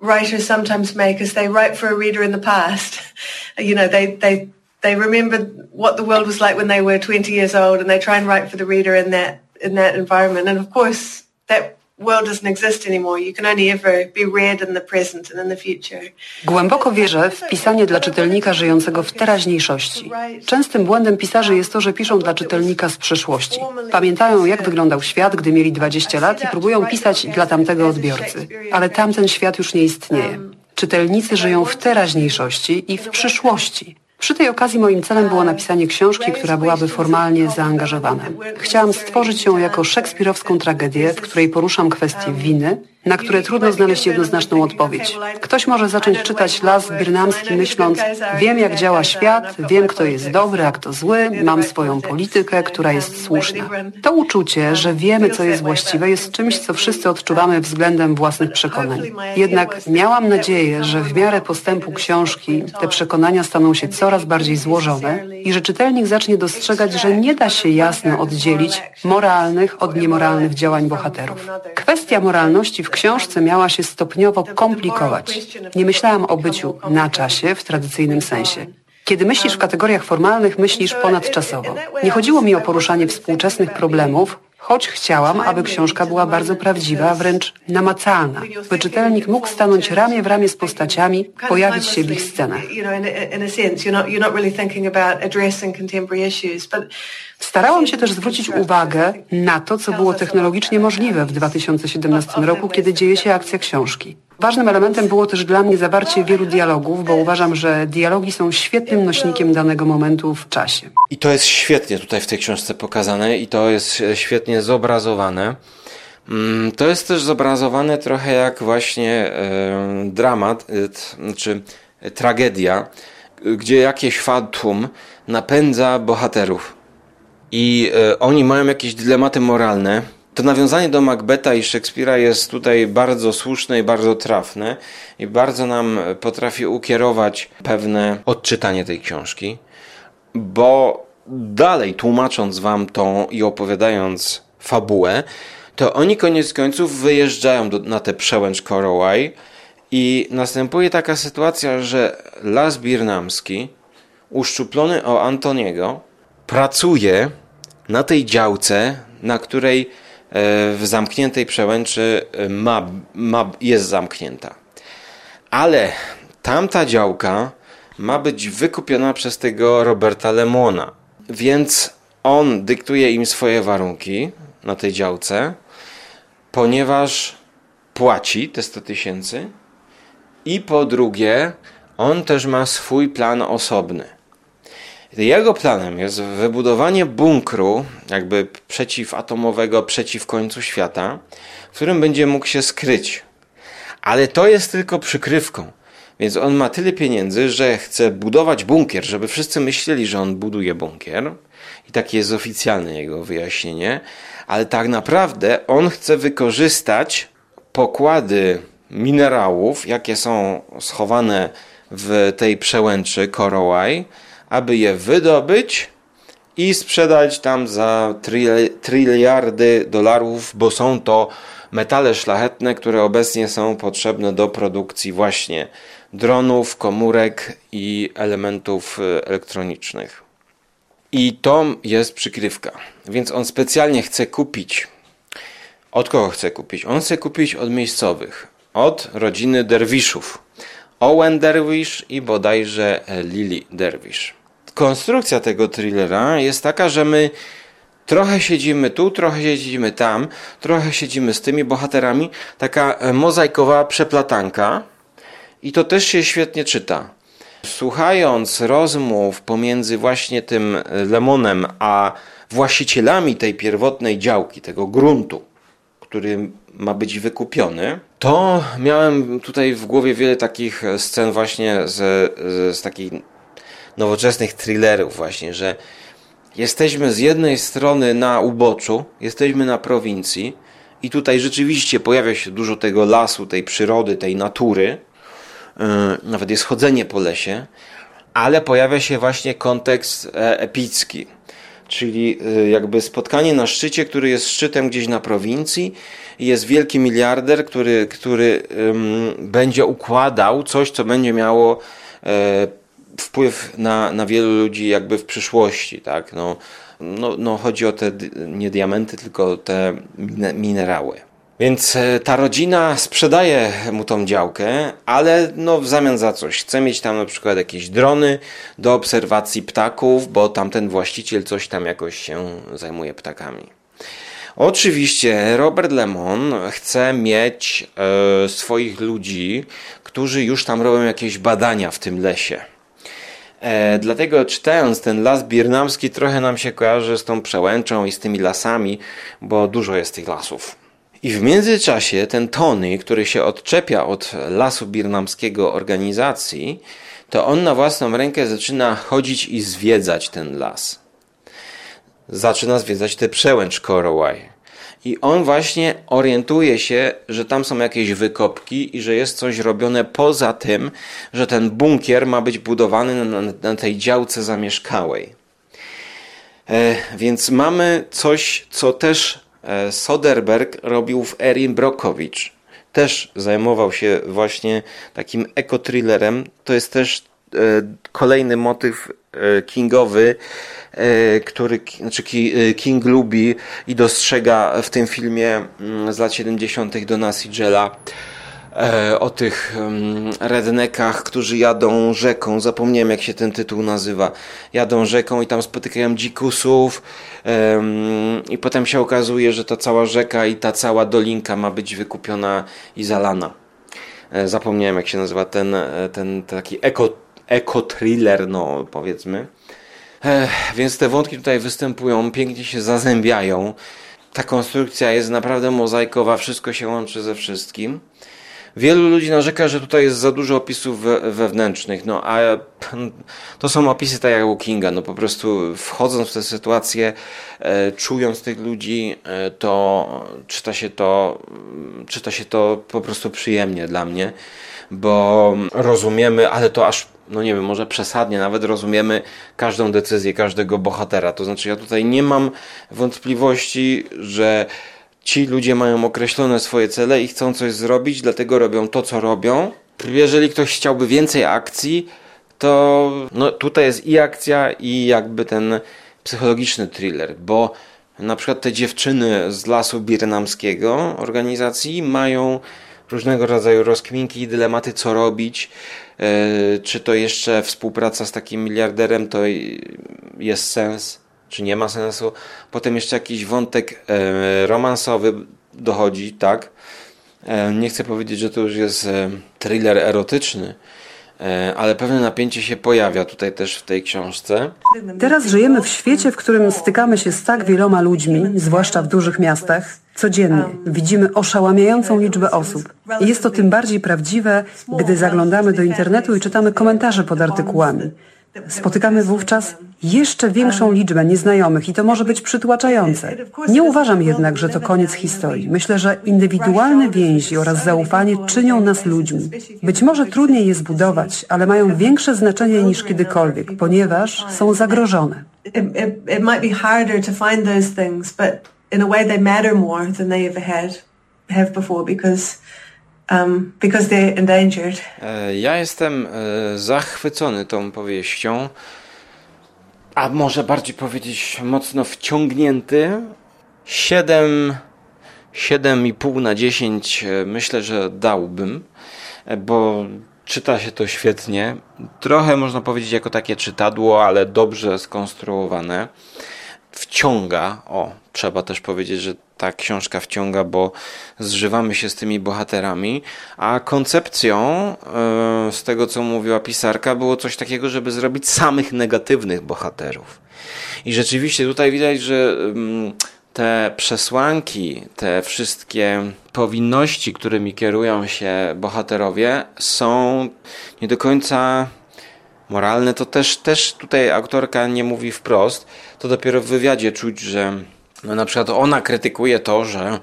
writers sometimes make is they write for a reader in the past. You know, they they they remember what the world was like when they were 20 years old, and they try and write for the reader in that in that environment. And of course, that world doesn't exist anymore. You can only ever be read in the present and in the future. Głęboko wierzę w pisanie dla czytelnika żyjącego w teraźniejszości. Częstym błędem pisarzy jest to, że piszą dla czytelnika z przeszłości. Pamiętają, jak wyglądał świat, gdy mieli 20 lat i próbują pisać dla tamtego odbiorcy. Ale tamten świat już nie istnieje. Czytelnicy żyją w teraźniejszości i w przyszłości. Przy tej okazji moim celem było napisanie książki, która byłaby formalnie zaangażowana. Chciałam stworzyć ją jako szekspirowską tragedię, w której poruszam kwestie winy, na które trudno znaleźć jednoznaczną odpowiedź. Ktoś może zacząć czytać Las Birnamski myśląc, wiem jak działa świat, wiem kto jest dobry, a kto zły, mam swoją politykę, która jest słuszna. To uczucie, że wiemy co jest właściwe jest czymś, co wszyscy odczuwamy względem własnych przekonań. Jednak miałam nadzieję, że w miarę postępu książki te przekonania staną się coraz bardziej złożone i że czytelnik zacznie dostrzegać, że nie da się jasno oddzielić moralnych od niemoralnych działań bohaterów. Kwestia moralności w książce miała się stopniowo komplikować. Nie myślałam o byciu na czasie w tradycyjnym sensie. Kiedy myślisz w kategoriach formalnych, myślisz ponadczasowo. Nie chodziło mi o poruszanie współczesnych problemów, choć chciałam, aby książka była bardzo prawdziwa, wręcz namacalna, by czytelnik mógł stanąć ramię w ramię z postaciami, pojawić się w ich scenach. Starałam się też zwrócić uwagę na to, co było technologicznie możliwe w 2017 roku, kiedy dzieje się akcja książki. Ważnym elementem było też dla mnie zawarcie wielu dialogów, bo uważam, że dialogi są świetnym nośnikiem danego momentu w czasie. I to jest świetnie tutaj w tej książce pokazane i to jest świetnie zobrazowane. Mm, to jest też zobrazowane trochę jak właśnie dramat, e, znaczy tragedia, gdzie jakieś fatum napędza bohaterów i e, oni mają jakieś dylematy moralne. To nawiązanie do Macbeta i Szekspira jest tutaj bardzo słuszne i bardzo trafne i bardzo nam potrafi ukierować pewne odczytanie tej książki, bo dalej tłumacząc wam tą i opowiadając fabułę, to oni koniec końców wyjeżdżają do, na tę przełęcz Coroway i następuje taka sytuacja, że Las Birnamski, uszczuplony o Antoniego, pracuje na tej działce, na której e, w zamkniętej przełęczy e, ma, ma, jest zamknięta. Ale tamta działka ma być wykupiona przez tego Roberta Lemona. Więc on dyktuje im swoje warunki na tej działce, ponieważ płaci te 100 tysięcy i po drugie, on też ma swój plan osobny. Jego planem jest wybudowanie bunkru, jakby przeciwatomowego, przeciw końcu świata, w którym będzie mógł się skryć. Ale to jest tylko przykrywką. Więc on ma tyle pieniędzy, że chce budować bunkier, żeby wszyscy myśleli, że on buduje bunkier. I takie jest oficjalne jego wyjaśnienie. Ale tak naprawdę on chce wykorzystać pokłady minerałów, jakie są schowane w tej przełęczy Korowaj, aby je wydobyć i sprzedać tam za triliardy dolarów, bo są to metale szlachetne, które obecnie są potrzebne do produkcji właśnie dronów, komórek i elementów e, elektronicznych. I to jest przykrywka. Więc on specjalnie chce kupić. Od kogo chce kupić? On chce kupić od miejscowych, od rodziny derwiszów. Owen Derwish i bodajże Lily Derwish konstrukcja tego thrillera jest taka, że my trochę siedzimy tu, trochę siedzimy tam, trochę siedzimy z tymi bohaterami. Taka e, mozaikowa przeplatanka i to też się świetnie czyta. Słuchając rozmów pomiędzy właśnie tym Lemonem a właścicielami tej pierwotnej działki, tego gruntu, który ma być wykupiony, to miałem tutaj w głowie wiele takich scen właśnie z, z, z takiej nowoczesnych thrillerów właśnie, że jesteśmy z jednej strony na uboczu, jesteśmy na prowincji i tutaj rzeczywiście pojawia się dużo tego lasu, tej przyrody, tej natury, nawet jest chodzenie po lesie, ale pojawia się właśnie kontekst e, epicki, czyli e, jakby spotkanie na szczycie, który jest szczytem gdzieś na prowincji. Jest wielki miliarder, który, który będzie układał coś, co będzie miało e, wpływ na, na wielu ludzi jakby w przyszłości, tak? No, no, no chodzi o te nie diamenty, tylko te minerały. Więc e, ta rodzina sprzedaje mu tą działkę, ale no w zamian za coś. Chce mieć tam na przykład jakieś drony do obserwacji ptaków, bo tamten właściciel coś tam jakoś się zajmuje ptakami. Oczywiście Robert Lemon chce mieć e, swoich ludzi, którzy już tam robią jakieś badania w tym lesie. E, dlatego czytając ten las birnamski trochę nam się kojarzy z tą przełęczą i z tymi lasami, bo dużo jest tych lasów. I w międzyczasie ten Tony, który się odczepia od lasu birnamskiego organizacji, to on na własną rękę zaczyna chodzić i zwiedzać ten las. Zaczyna zwiedzać tę przełęcz Korowaj. I on właśnie orientuje się, że tam są jakieś wykopki i że jest coś robione poza tym, że ten bunkier ma być budowany na, na tej działce zamieszkałej. E, więc mamy coś, co też Soderberg robił w Erin Brokowicz. Też zajmował się właśnie takim ekothrillerem. To jest też e, kolejny motyw e, kingowy, który znaczy King lubi i dostrzega w tym filmie mm, z lat 70. Dona Sigela e, o tych rednekach, którzy jadą rzeką. Zapomniałem, jak się ten tytuł nazywa. Jadą rzeką i tam spotykają dzikusów, i potem się okazuje, że ta cała rzeka i ta cała dolinka ma być wykupiona i zalana. E, zapomniałem, jak się nazywa ten, e, ten taki eko, eko thriller, no powiedzmy. E, więc te wątki tutaj występują, pięknie się zazębiają. Ta konstrukcja jest naprawdę mozaikowa, wszystko się łączy ze wszystkim. Wielu ludzi narzeka, że tutaj jest za dużo opisów wewnętrznych, no a to są opisy tak jak u Kinga, no po prostu wchodząc w tę sytuację, e, czując tych ludzi, e, to czyta się to, czyta się to po prostu przyjemnie dla mnie, bo rozumiemy, ale to aż no nie wiem, może przesadnie, nawet rozumiemy każdą decyzję każdego bohatera. To znaczy, ja tutaj nie mam wątpliwości, że ci ludzie mają określone swoje cele i chcą coś zrobić, dlatego robią to, co robią. Jeżeli ktoś chciałby więcej akcji, to no, tutaj jest i akcja, i jakby ten psychologiczny thriller, bo na przykład te dziewczyny z lasu birnamskiego organizacji mają różnego rodzaju rozkminki i dylematy, co robić. E, czy to jeszcze współpraca z takim miliarderem to jest sens? Czy nie ma sensu. Potem jeszcze jakiś wątek e, romansowy dochodzi, tak. E, nie chcę powiedzieć, że to już jest e, thriller erotyczny, ale pewne napięcie się pojawia tutaj też w tej książce. Teraz żyjemy w świecie, w którym stykamy się z tak wieloma ludźmi, zwłaszcza w dużych miastach. Codziennie widzimy oszałamiającą liczbę osób. Jest to tym bardziej prawdziwe, gdy zaglądamy do internetu i czytamy komentarze pod artykułami. Spotykamy wówczas jeszcze większą liczbę nieznajomych i to może być przytłaczające. Nie uważam jednak, że to koniec historii. Myślę, że indywidualne więzi oraz zaufanie czynią nas ludźmi. Być może trudniej je zbudować, ale mają większe znaczenie niż kiedykolwiek, ponieważ są zagrożone. In a way they matter more than they ever had have before because um, because they're endangered. E, ja jestem e, zachwycony tą powieścią, a może bardziej powiedzieć mocno wciągnięty. 7, 7,5 na 10 e, myślę, że dałbym, bo czyta się to świetnie. Trochę można powiedzieć jako takie czytadło, ale dobrze skonstruowane. Wciąga, o, trzeba też powiedzieć, że ta książka wciąga, bo zżywamy się z tymi bohaterami, a koncepcją e, z tego, co mówiła pisarka, było coś takiego, żeby zrobić samych negatywnych bohaterów. I rzeczywiście tutaj widać, że mm, te przesłanki, te wszystkie powinności, którymi kierują się bohaterowie, są nie do końca moralne. To też, też tutaj autorka nie mówi wprost. To dopiero w wywiadzie czuć, że No na przykład ona krytykuje to, że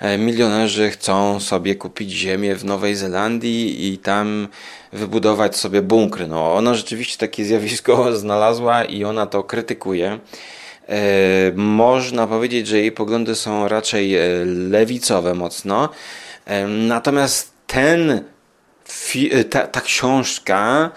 e, milionerzy chcą sobie kupić ziemię w Nowej Zelandii i tam wybudować sobie bunkry. No ona rzeczywiście takie zjawisko znalazła i ona to krytykuje. E, można powiedzieć, że jej poglądy są raczej e, lewicowe mocno. Natomiast ten, ta, ta książka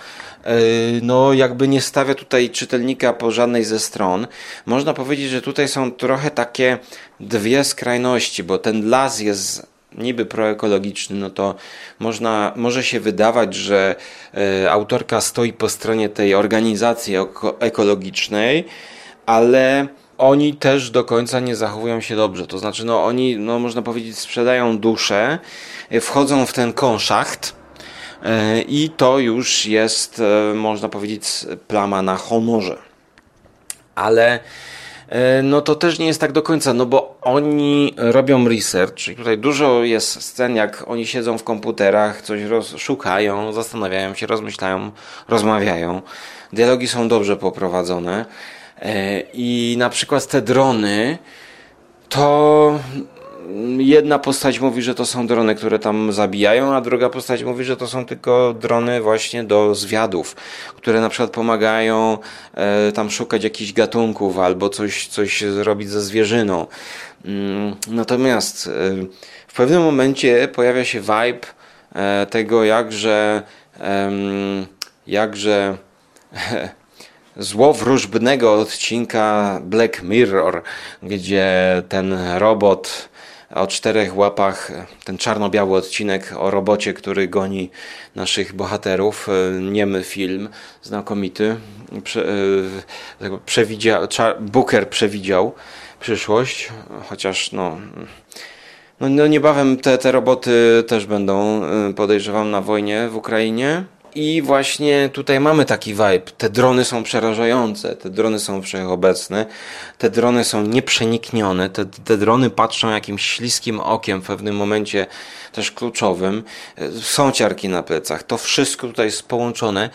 no jakby nie stawia tutaj czytelnika po żadnej ze stron. Można powiedzieć, że tutaj są trochę takie dwie skrajności, bo ten las jest niby proekologiczny, no to można, może się wydawać, że e, autorka stoi po stronie tej organizacji ekologicznej, ale oni też do końca nie zachowują się dobrze. To znaczy, no oni, no można powiedzieć, sprzedają duszę, e, wchodzą w ten konszacht, E, i to już jest, e, można powiedzieć, plama na honorze. Ale e, no to też nie jest tak do końca, no bo oni robią research i tutaj dużo jest scen, jak oni siedzą w komputerach, coś szukają, zastanawiają się, rozmyślają, rozmawiają. Dialogi są dobrze poprowadzone i na przykład te drony to jedna postać mówi, że to są drony, które tam zabijają, a druga postać mówi, że to są tylko drony właśnie do zwiadów, które na przykład pomagają e, tam szukać jakichś gatunków albo coś, coś zrobić ze zwierzyną. Mm, natomiast e, w pewnym momencie pojawia się vibe e, tego, jakże jakże złowróżbnego odcinka Black Mirror, gdzie ten robot o czterech łapach, ten czarno-biały odcinek o robocie, który goni naszych bohaterów. E, niemy film, znakomity. Prze, e, przewidział, Booker przewidział przyszłość, chociaż no, no, no niebawem te, te roboty też będą, e, podejrzewam, na wojnie w Ukrainie. I właśnie tutaj mamy taki vibe. Te drony są przerażające, te drony są wszechobecne, te drony są nieprzeniknione, te, te drony patrzą jakimś śliskim okiem w pewnym momencie też kluczowym. Są ciarki na plecach. To wszystko tutaj jest połączone.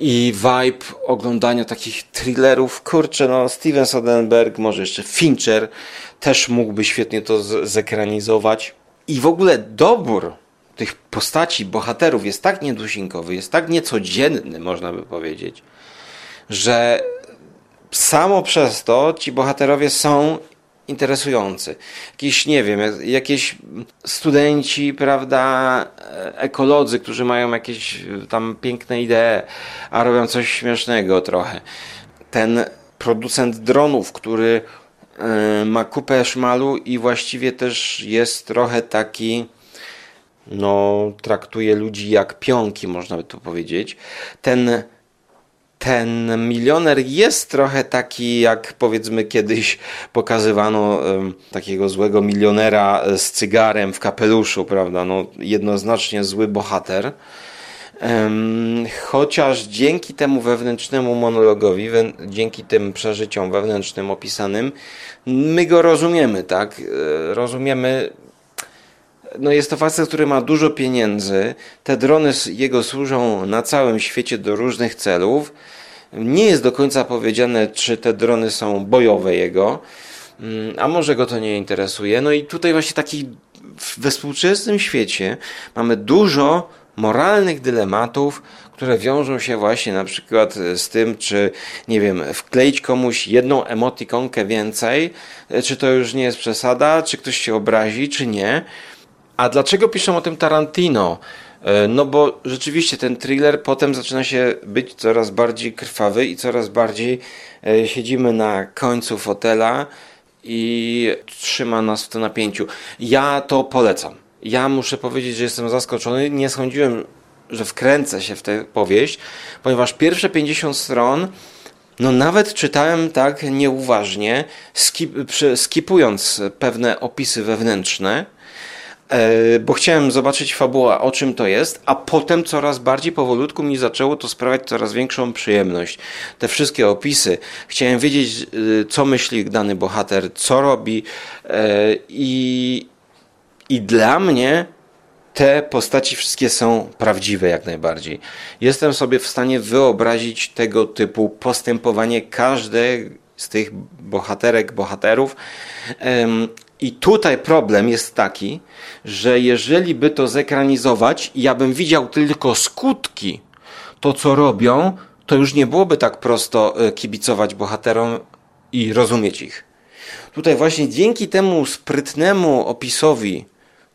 I vibe oglądania takich thrillerów, kurczę, no Steven Soderbergh, może jeszcze Fincher też mógłby świetnie to zekranizować. I w ogóle dobór tych postaci, bohaterów jest tak niedusinkowy, jest tak niecodzienny, można by powiedzieć, że samo przez to ci bohaterowie są interesujący. Jakiś, nie wiem, jakieś studenci, prawda, ekolodzy, którzy mają jakieś tam piękne idee, a robią coś śmiesznego trochę. Ten producent dronów, który e, ma kupę szmalu i właściwie też jest trochę taki no, traktuje ludzi jak pionki, można by tu powiedzieć. Ten, ten milioner jest trochę taki, jak powiedzmy kiedyś pokazywano um, takiego złego milionera z cygarem w kapeluszu, prawda? No, jednoznacznie zły bohater. Um, chociaż dzięki temu wewnętrznemu monologowi, we, dzięki tym przeżyciom wewnętrznym opisanym, my go rozumiemy, tak? E, rozumiemy no jest to facet, który ma dużo pieniędzy. Te drony jego służą na całym świecie do różnych celów. Nie jest do końca powiedziane, czy te drony są bojowe jego, mm, a może go to nie interesuje. No i tutaj właśnie taki we współczesnym świecie mamy dużo moralnych dylematów, które wiążą się właśnie na przykład z tym, czy nie wiem, wkleić komuś jedną emotikonkę więcej, czy to już nie jest przesada, czy ktoś się obrazi, czy nie. A dlaczego piszą o tym Tarantino? E, no bo rzeczywiście ten thriller potem zaczyna się być coraz bardziej krwawy i coraz bardziej e, siedzimy na końcu fotela i trzyma nas w tym napięciu. Ja to polecam. Ja muszę powiedzieć, że jestem zaskoczony. Nie sądziłem, że wkręcę się w tę powieść, ponieważ pierwsze 50 stron no nawet czytałem tak nieuważnie, skip, skipując pewne opisy wewnętrzne, bo chciałem zobaczyć fabuła, o czym to jest, a potem coraz bardziej powolutku mi zaczęło to sprawiać coraz większą przyjemność. Te wszystkie opisy, chciałem wiedzieć, e, co myśli dany bohater, co robi e, i, i dla mnie te postaci wszystkie są prawdziwe jak najbardziej. Jestem sobie w stanie wyobrazić tego typu postępowanie każdej z tych bohaterek, bohaterów. I tutaj problem jest taki, że jeżeli by to zekranizować, ja bym widział tylko skutki, to co robią, to już nie byłoby tak prosto e, kibicować bohaterom i rozumieć ich. Tutaj właśnie dzięki temu sprytnemu opisowi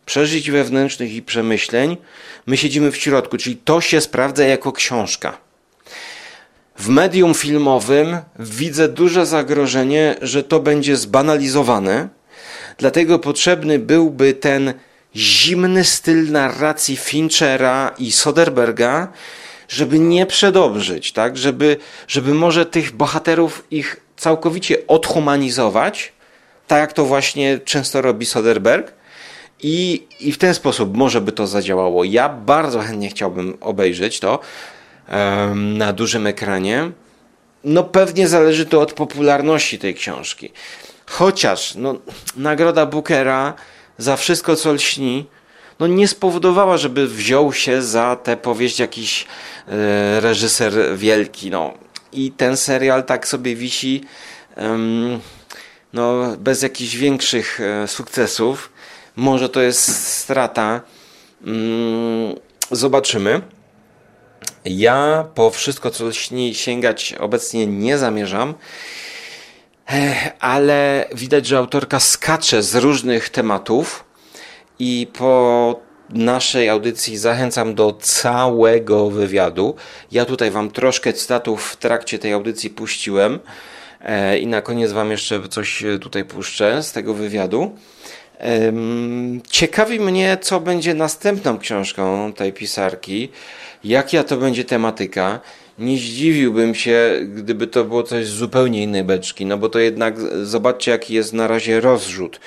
przeżyć wewnętrznych i przemyśleń, my siedzimy w środku, czyli to się sprawdza jako książka. W medium filmowym widzę duże zagrożenie, że to będzie zbanalizowane, dlatego potrzebny byłby ten zimny styl narracji Finchera i Soderberga, żeby nie przedobrzyć, tak? żeby, żeby może tych bohaterów ich całkowicie odhumanizować, tak jak to właśnie często robi Soderberg. I, I w ten sposób może by to zadziałało. Ja bardzo chętnie chciałbym obejrzeć to um, na dużym ekranie. No pewnie zależy to od popularności tej książki. Chociaż no, nagroda Bookera za wszystko, co lśni, no nie spowodowała, żeby wziął się za tę powieść jakiś e, reżyser wielki. No. I ten serial tak sobie wisi no, bez jakichś większych e, sukcesów. Może to jest strata. Mm, zobaczymy. Ja po wszystko, co śni, sięgać obecnie nie zamierzam, ale widać, że autorka skacze z różnych tematów i po naszej audycji zachęcam do całego wywiadu. Ja tutaj Wam troszkę cytatów w trakcie tej audycji puściłem e, i na koniec Wam jeszcze coś tutaj puszczę z tego wywiadu. Ciekawi mnie, co będzie następną książką tej pisarki, jaka to będzie tematyka. Nie zdziwiłbym się, gdyby to było coś z zupełnie innej beczki, no bo to jednak zobaczcie, jaki jest na razie rozrzut.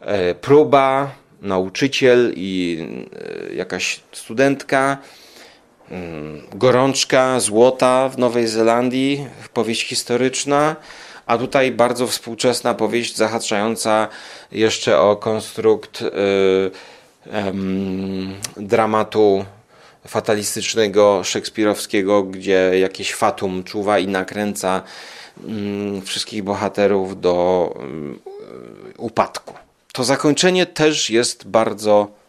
E, próba, nauczyciel i e, jakaś studentka, mm, gorączka, złota w Nowej Zelandii, powieść historyczna, a tutaj bardzo współczesna powieść zahaczająca jeszcze o konstrukt y, dramatu fatalistycznego, szekspirowskiego, gdzie jakieś fatum czuwa i nakręca mm, wszystkich bohaterów do y, upadku. To zakończenie też jest bardzo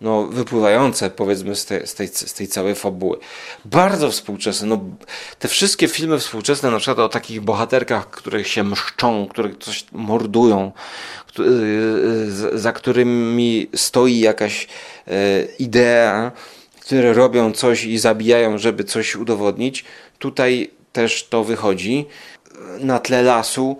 no, wypływające powiedzmy z, z, tej, z tej całej fabuły. Bardzo współczesne. No, te wszystkie filmy współczesne, na przykład o takich bohaterkach, które się mszczą, które coś mordują, y, y, za którymi stoi jakaś y, idea, które robią coś i zabijają, żeby coś udowodnić. Tutaj też to wychodzi. Na tle lasu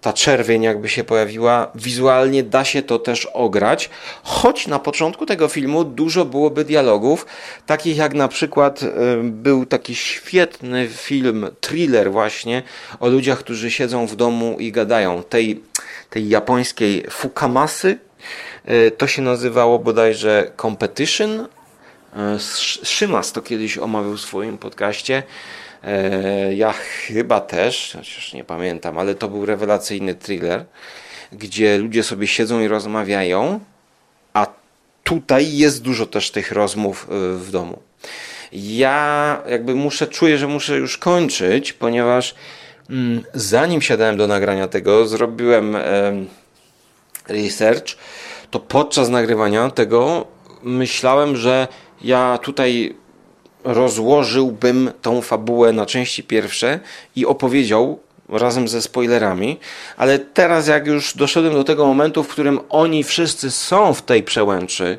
ta czerwień jakby się pojawiła, wizualnie da się to też ograć, choć na początku tego filmu dużo byłoby dialogów, takich jak na przykład e, był taki świetny film, thriller właśnie, o ludziach, którzy siedzą w domu i gadają, tej, tej japońskiej fukamasy, e, to się nazywało bodajże Competition, Szymas to kiedyś omawiał w swoim podcaście, E, ja chyba też, chociaż nie pamiętam, ale to był rewelacyjny thriller, gdzie ludzie sobie siedzą i rozmawiają, a tutaj jest dużo też tych rozmów e, w domu. Ja jakby muszę, czuję, że muszę już kończyć, ponieważ mm, zanim siadałem do nagrania tego, zrobiłem research, to podczas nagrywania tego myślałem, że ja tutaj rozłożyłbym tą fabułę na części pierwsze i opowiedział razem ze spoilerami, ale teraz jak już doszedłem do tego momentu, w którym oni wszyscy są w tej przełęczy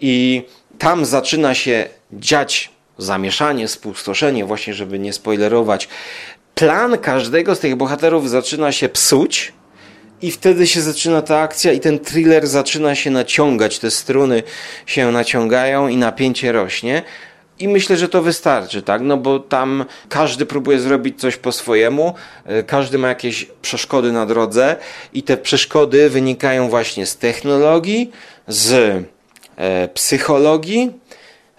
i tam zaczyna się dziać zamieszanie, spustoszenie, właśnie żeby nie spoilerować, plan każdego z tych bohaterów zaczyna się psuć, i wtedy się zaczyna ta akcja i ten thriller zaczyna się naciągać, te struny się naciągają i napięcie rośnie. I myślę, że to wystarczy, tak? No bo tam każdy próbuje zrobić coś po swojemu, e, każdy ma jakieś przeszkody na drodze. I te przeszkody wynikają właśnie z technologii, z e, psychologii.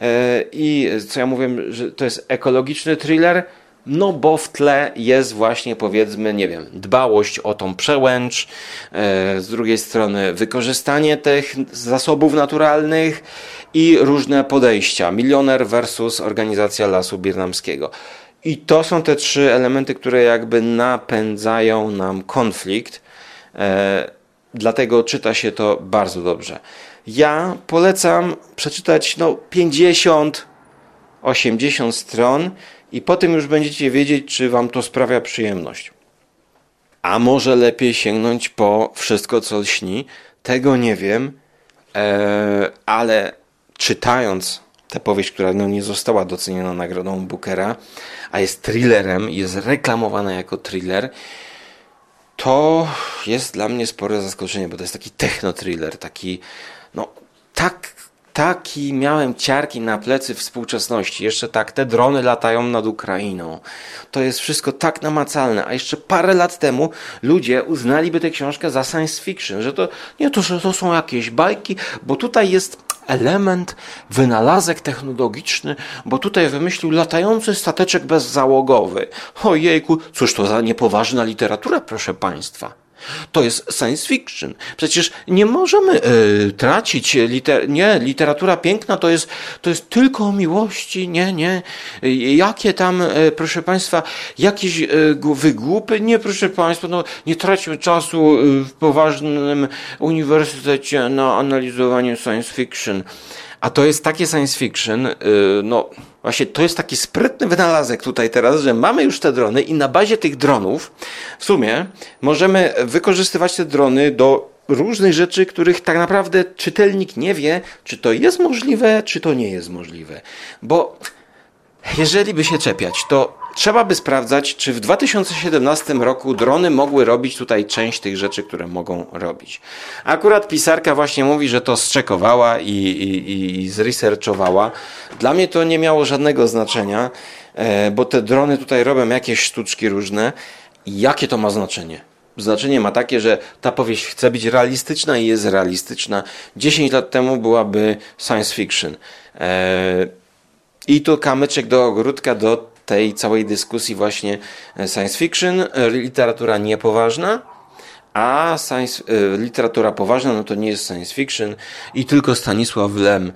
E, i co ja mówię, że to jest ekologiczny thriller, no bo w tle jest właśnie powiedzmy, nie wiem, dbałość o tą przełęcz, e, z drugiej strony wykorzystanie tych zasobów naturalnych i różne podejścia. Milioner versus organizacja lasu birnamskiego. I to są te trzy elementy, które jakby napędzają nam konflikt. E, dlatego czyta się to bardzo dobrze. Ja polecam przeczytać no, 50, 80 stron i potem już będziecie wiedzieć, czy wam to sprawia przyjemność. A może lepiej sięgnąć po wszystko, co śni? Tego nie wiem, e, ale czytając tę powieść, która no, nie została doceniona nagrodą Bookera, a jest thrillerem, jest reklamowana jako thriller, to jest dla mnie spore zaskoczenie, bo to jest taki techno-thriller, taki, no, tak, taki miałem ciarki na plecy współczesności. Jeszcze tak, te drony latają nad Ukrainą. To jest wszystko tak namacalne. A jeszcze parę lat temu ludzie uznaliby tę książkę za science fiction, że to nie to, że to są jakieś bajki, bo tutaj jest element, wynalazek technologiczny, bo tutaj wymyślił latający stateczek bezzałogowy. Ojejku, cóż to za niepoważna literatura, proszę Państwa. To jest science fiction. Przecież nie możemy y, tracić liter nie, literatura piękna to jest, to jest tylko o miłości, nie, nie. Jakie tam, y, proszę Państwa, jakieś y, wygłupy? Nie, proszę Państwa, no nie traćmy czasu w poważnym uniwersytecie na analizowanie science fiction. A to jest takie science fiction, no Właśnie to jest taki sprytny wynalazek tutaj teraz, że mamy już te drony i na bazie tych dronów w sumie możemy wykorzystywać te drony do różnych rzeczy, których tak naprawdę czytelnik nie wie, czy to jest możliwe, czy to nie jest możliwe. Bo jeżeli by się czepiać, to trzeba by sprawdzać, czy w 2017 roku drony mogły robić tutaj część tych rzeczy, które mogą robić. Akurat pisarka właśnie mówi, że to zczekowała i, i, i zresearchowała. Dla mnie to nie miało żadnego znaczenia, e, bo te drony tutaj robią jakieś sztuczki różne. Jakie to ma znaczenie? Znaczenie ma takie, że ta powieść chce być realistyczna i jest realistyczna. 10 lat temu byłaby science fiction. E, I to kamyczek do ogródka, do tej całej dyskusji właśnie e, science fiction, e, literatura niepoważna, a science, e, literatura poważna no to nie jest science fiction i tylko Stanisław Lem.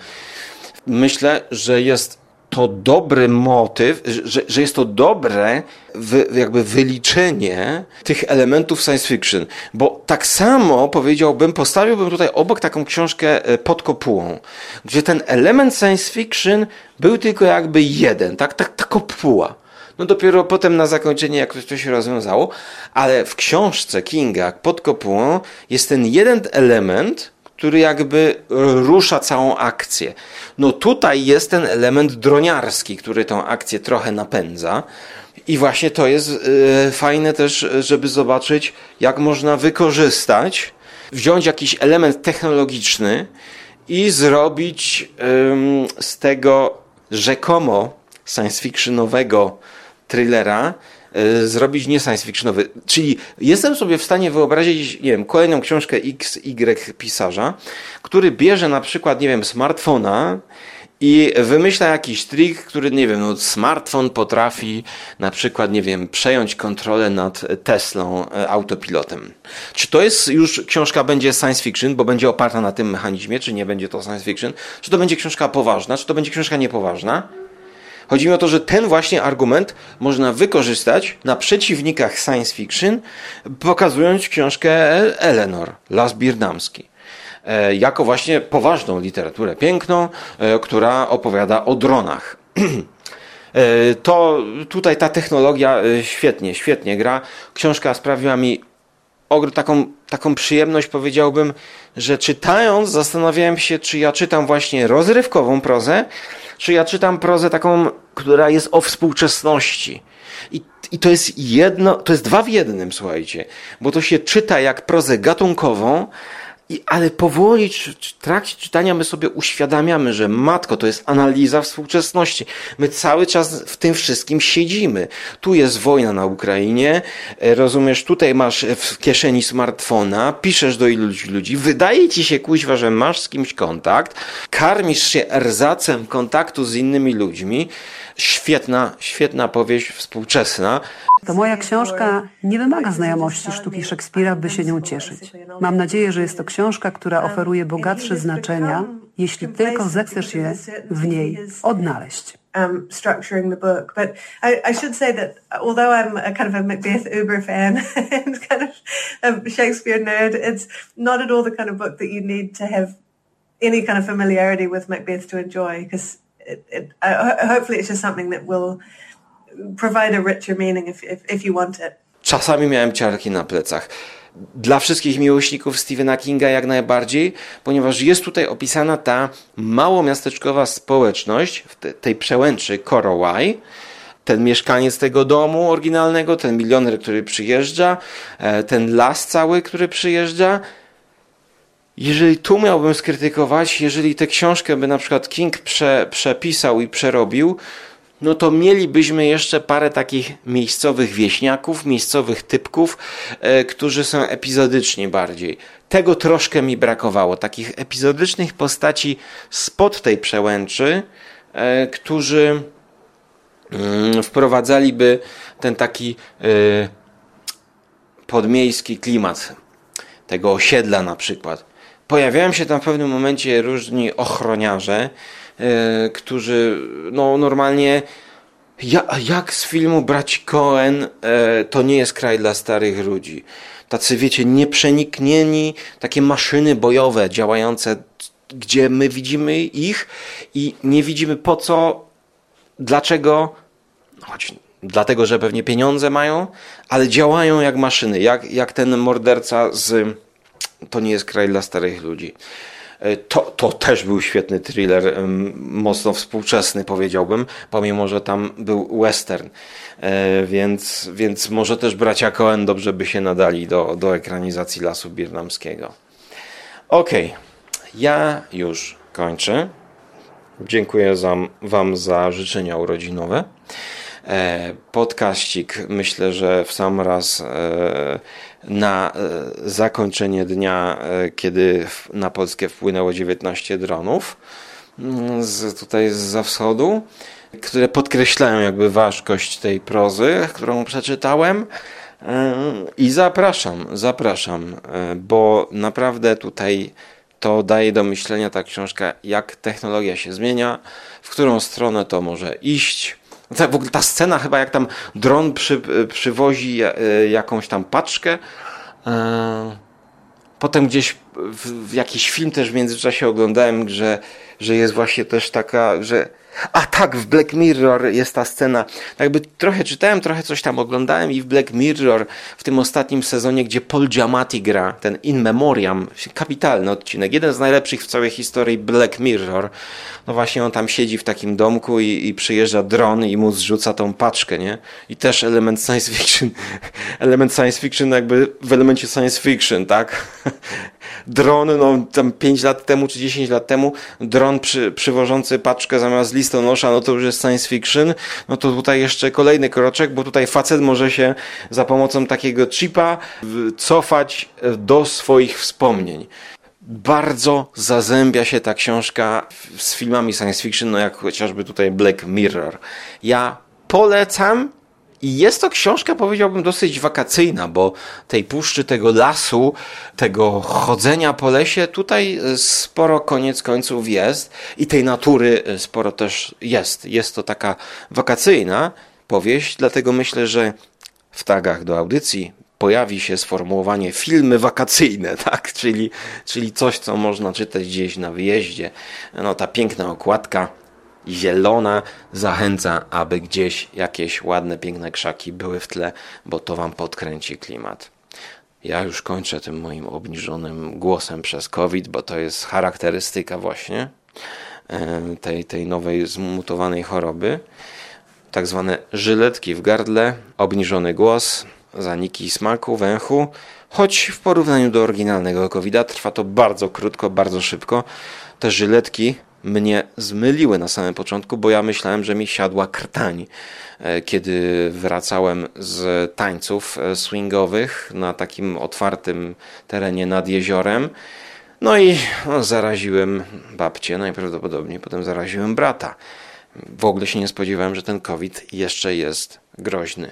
Myślę, że jest to dobry motyw, że, że jest to dobre wy, jakby wyliczenie tych elementów science fiction, bo tak samo powiedziałbym, postawiłbym tutaj obok taką książkę e, pod kopułą, gdzie ten element science fiction był tylko jakby jeden, tak, tak, ta kopuła. No dopiero potem na zakończenie jakoś to się rozwiązało, ale w książce Kinga pod kopułą jest ten jeden element, który jakby rusza całą akcję. No tutaj jest ten element droniarski, który tą akcję trochę napędza. I właśnie to jest y, fajne też, żeby zobaczyć, jak można wykorzystać, wziąć jakiś element technologiczny i zrobić z tego rzekomo science fictionowego thrillera zrobić nie science fictionowy. Czyli jestem sobie w stanie wyobrazić, nie wiem, kolejną książkę XY pisarza, który bierze na przykład, nie wiem, smartfona i wymyśla jakiś trik, który, nie wiem, no, smartfon potrafi na przykład, nie wiem, przejąć kontrolę nad Teslą e, autopilotem. Czy to jest już książka będzie science fiction, bo będzie oparta na tym mechanizmie, czy nie będzie to science fiction? Czy to będzie książka poważna, czy to będzie książka niepoważna? Chodzi mi o to, że ten właśnie argument można wykorzystać na przeciwnikach science fiction, pokazując książkę Eleanor, Las Birdamski e, jako właśnie poważną literaturę piękną, e, która opowiada o dronach. E, to tutaj ta technologia świetnie, świetnie gra. Książka sprawiła mi taką, taką przyjemność, powiedziałbym, że czytając zastanawiałem się, czy ja czytam właśnie rozrywkową prozę, czy ja czytam prozę taką, która jest o współczesności. I, I to jest jedno, to jest dwa w jednym, słuchajcie, bo to się czyta jak prozę gatunkową, i, ale powoli w trakcie czytania my sobie uświadamiamy, że matko to jest analiza współczesności. My cały czas w tym wszystkim siedzimy. Tu jest wojna na Ukrainie, e, rozumiesz, tutaj masz w kieszeni smartfona, piszesz do iluś ludzi, wydaje ci się kuźwa, że masz z kimś kontakt, karmisz się erzacem kontaktu z innymi ludźmi. Świetna, świetna powieść współczesna. To moja książka nie wymaga znajomości sztuki Szekspira, by się nią cieszyć. Mam nadzieję, że jest to książka, która oferuje bogatsze znaczenia, jeśli tylko zechcesz je w niej odnaleźć. um, structuring the book. But I, I, should say that although I'm a kind of a Macbeth Uber fan and kind of a Shakespeare nerd, it's not at all the kind of book that you need to have any kind of familiarity with Macbeth to enjoy because it, it, uh, hopefully it's just something that will provide a richer meaning if, if, if you want it. Czasami miałem ciarki na plecach. Dla wszystkich miłośników Stephena Kinga jak najbardziej, ponieważ jest tutaj opisana ta małomiasteczkowa społeczność w te, tej przełęczy Korowaj, ten mieszkaniec tego domu oryginalnego, ten milioner, który przyjeżdża, e, ten las cały, który przyjeżdża. Jeżeli tu miałbym skrytykować, jeżeli tę książkę by na przykład King prze, przepisał i przerobił, no to mielibyśmy jeszcze parę takich miejscowych wieśniaków, miejscowych typków, e, którzy są epizodyczni bardziej. Tego troszkę mi brakowało, takich epizodycznych postaci spod tej przełęczy, e, którzy mm, wprowadzaliby ten taki e, podmiejski klimat tego osiedla na przykład. Pojawiają się tam w pewnym momencie różni ochroniarze, E, którzy no normalnie ja, jak z filmu Brać Cohen e, to nie jest kraj dla starych ludzi. Tacy wiecie, nieprzeniknieni, takie maszyny bojowe działające, gdzie my widzimy ich i nie widzimy po co, dlaczego, no choć dlatego, że pewnie pieniądze mają, ale działają jak maszyny, jak, jak ten morderca z To nie jest kraj dla starych ludzi. E, to, to też był świetny thriller, mocno współczesny powiedziałbym, pomimo, że tam był western. E, więc, więc może też bracia Coen dobrze by się nadali do, do ekranizacji Lasu Birnamskiego. Okej, okay. ja już kończę. Dziękuję Wam za życzenia urodzinowe. E, podkaścik myślę, że w sam raz na e, zakończenie dnia, e, kiedy na Polskę wpłynęło 19 dronów mm, z, tutaj z wschodu, które podkreślają jakby ważkość tej prozy, którą przeczytałem. E, I zapraszam, zapraszam, bo naprawdę tutaj to daje do myślenia ta książka, jak technologia się zmienia, w którą stronę to może iść. Ta, w ogóle ta scena chyba jak tam dron przy, przywozi jakąś tam paczkę, e, potem gdzieś w, w, jakiś film też w międzyczasie oglądałem, że, że jest właśnie też taka, że a tak, w Black Mirror jest ta scena. Jakby trochę czytałem, trochę coś tam oglądałem i w Black Mirror w tym ostatnim sezonie, gdzie Paul Giamatti gra, ten In Memoriam, kapitalny odcinek, jeden z najlepszych w całej historii Black Mirror. No właśnie on tam siedzi w takim domku i, i przyjeżdża dron i mu zrzuca tą paczkę, nie? I też element science fiction, element science fiction jakby w elemencie science fiction, tak? Dron, no tam 5 lat temu czy 10 lat temu, dron przy, przywożący paczkę zamiast listonosza, no to już jest science fiction, no to tutaj jeszcze kolejny kroczek, bo tutaj facet może się za pomocą takiego chipa cofać do swoich wspomnień bardzo zazębia się ta książka z filmami science fiction, no jak chociażby tutaj Black Mirror. Ja polecam i jest to książka, powiedziałbym, dosyć wakacyjna, bo tej puszczy, tego lasu, tego chodzenia po lesie, tutaj sporo koniec końców jest i tej natury sporo też jest. Jest to taka wakacyjna powieść, dlatego myślę, że w tagach do audycji pojawi się sformułowanie filmy wakacyjne, tak? Czyli, czyli coś, co można czytać gdzieś na wyjeździe. No, ta piękna okładka zielona zachęca, aby gdzieś jakieś ładne, piękne krzaki były w tle, bo to wam podkręci klimat. Ja już kończę tym moim obniżonym głosem przez COVID, bo to jest charakterystyka właśnie tej, tej nowej zmutowanej choroby. Tak zwane żyletki w gardle, obniżony głos, zaniki smaku, węchu, choć w porównaniu do oryginalnego covid trwa to bardzo krótko, bardzo szybko. Te żyletki mnie zmyliły na samym początku, bo ja myślałem, że mi siadła krtań, e, kiedy wracałem z tańców e, swingowych na takim otwartym terenie nad jeziorem. No i no, zaraziłem babcię najprawdopodobniej, potem zaraziłem brata. W ogóle się nie spodziewałem, że ten COVID jeszcze jest groźny.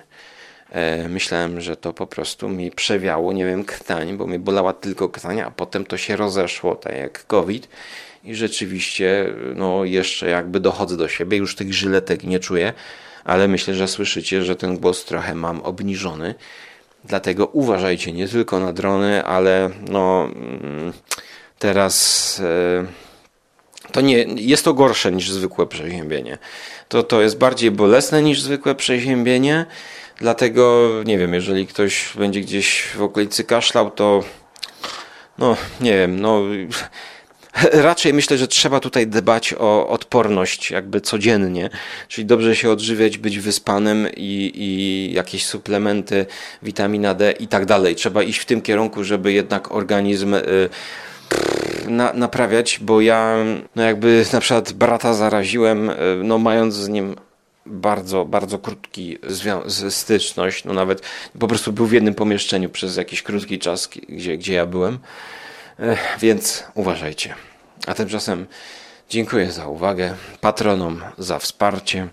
E, myślałem, że to po prostu mi przewiało, nie wiem, krtań, bo mnie bolała tylko krtań, a potem to się rozeszło, tak jak COVID. I rzeczywiście, no jeszcze jakby dochodzę do siebie, już tych żyletek nie czuję, ale myślę, że słyszycie, że ten głos trochę mam obniżony. Dlatego uważajcie nie tylko na drony, ale no mm, teraz e, to nie jest to gorsze niż zwykłe przeziębienie. To, to jest bardziej bolesne niż zwykłe przeziębienie. Dlatego nie wiem, jeżeli ktoś będzie gdzieś w okolicy kaszlał, to no nie wiem, no raczej myślę, że trzeba tutaj dbać o odporność jakby codziennie, czyli dobrze się odżywiać, być wyspanym i, i jakieś suplementy, witamina D i tak dalej. Trzeba iść w tym kierunku, żeby jednak organizm y, na, naprawiać, bo ja no jakby na przykład brata zaraziłem, y, no mając z nim bardzo, bardzo krótki styczność, no nawet po prostu był w jednym pomieszczeniu przez jakiś krótki czas, gdzie, gdzie ja byłem. Więc uważajcie. A tymczasem dziękuję za uwagę, patronom za wsparcie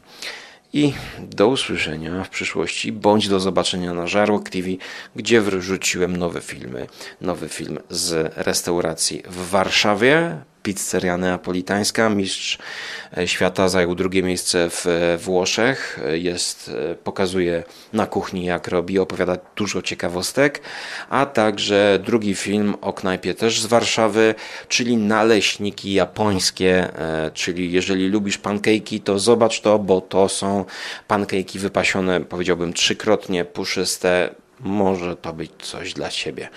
i do usłyszenia w przyszłości, bądź do zobaczenia na Żarłok TV, gdzie wrzuciłem nowe filmy. Nowy film z restauracji w Warszawie, pizzeria neapolitańska. Mistrz e, świata zajął drugie miejsce w e, Włoszech. Jest, e, pokazuje na kuchni jak robi, opowiada dużo ciekawostek. A także drugi film o knajpie też z Warszawy, czyli Naleśniki japońskie. Czyli jeżeli lubisz pankejki, to zobacz to, bo to są pankejki wypasione, powiedziałbym trzykrotnie puszyste. Może to być coś dla ciebie.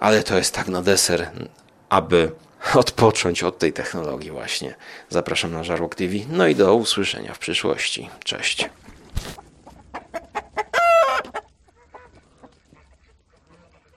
Ale to jest tak na deser, aby odpocząć od tej technologii właśnie. Zapraszam na Żarłok TV, no i do usłyszenia w przyszłości. Cześć.